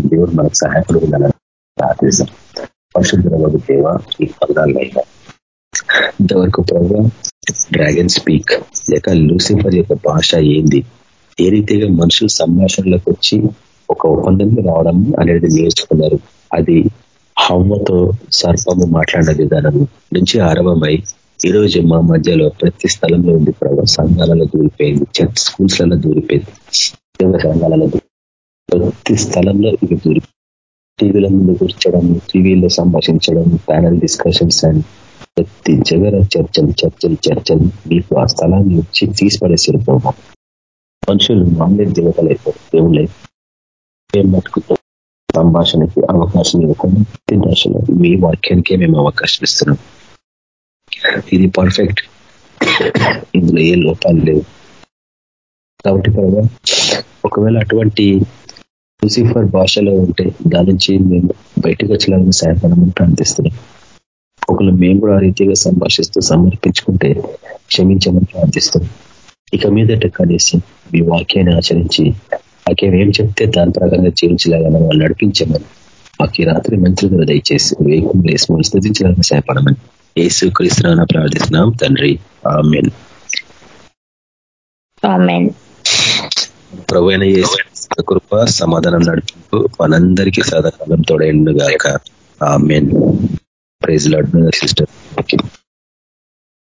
దేవుడు మనకు సహాయకుడు ఉండాలని ప్రార్థిస్తాం. పరిశుద్ధ దేవ ఈ పదాలు ఇంతవరకు ప్రభు డ్రాగన్ స్పీక్ లేక లూసిఫర్ యొక్క భాష ఏంది? ఏ రీతిగా మనుషులు సంభాషణలకు వచ్చి ఒక ఒప్పందంలో రావడం అనేది నేర్చుకున్నారు? అది హవ్వతో సర్పము మాట్లాడిన విధానము నుంచి ఆరంభమై ఈరోజు మా మధ్యలో ప్రతి స్థలంలో ఉంది ప్రభావ సంఘాలలో దూరిపోయింది చర్చ్ స్కూల్స్లలో దూరిపోయింది సంఘాలలో ప్రతి స్థలంలో ఇది దూరి టీవీల ముందు కూర్చోడం టీవీలో సంభాషించడం ప్యానల్ డిస్కషన్స్ అండ్ ప్రతి జగర చర్చలు చర్చలు చర్చలు. మీకు ఆ స్థలాన్ని వచ్చి తీసి మనుషులు మామూలు దేవతలైపోయారు దేవుళ్ళు. మేము మటుకుతో సంభాషణకి అవకాశం ఇవ్వకుండా దశలో మీ వాక్యానికే మేము అవకాశం ఇస్తున్నాం. ఇది పర్ఫెక్ట్ ఇందులో ఏ లోపాలు లేవు. కాబట్టి ప్రభా ఒకవేళ అటువంటి లూసిఫర్ భాషలో ఉంటే దాని నుంచి మేము బయటకు వచ్చేలాగా సహాయపడమని ప్రార్థిస్తున్నాం. ఒకళ్ళు మేము కూడా ఆ రీతిగా సంభాషిస్తూ సమర్పించుకుంటే క్షమించమని ప్రార్థిస్తున్నాం. ఇక మీదట కనీసం మీ వాక్యాన్ని ఆచరించి వాక్యం ఏం చెప్తే దాని ప్రకారంగా జీవించలేగా వాళ్ళు నడిపించమని మాకు రాత్రి మంత్రులు దయచేసి వేగం వేసి స్థుతించడానికి సహాయపడమని ఏసు క్రీస్తున్నా ప్రార్థిస్తున్నాం తండ్రి. ఆమెన్. ప్రభు అయిన కృప సమాధానం నడిపింపు మనందరికీ సదాకాలం తోడైండుగాక. ఆమెన్. Praise lord sister.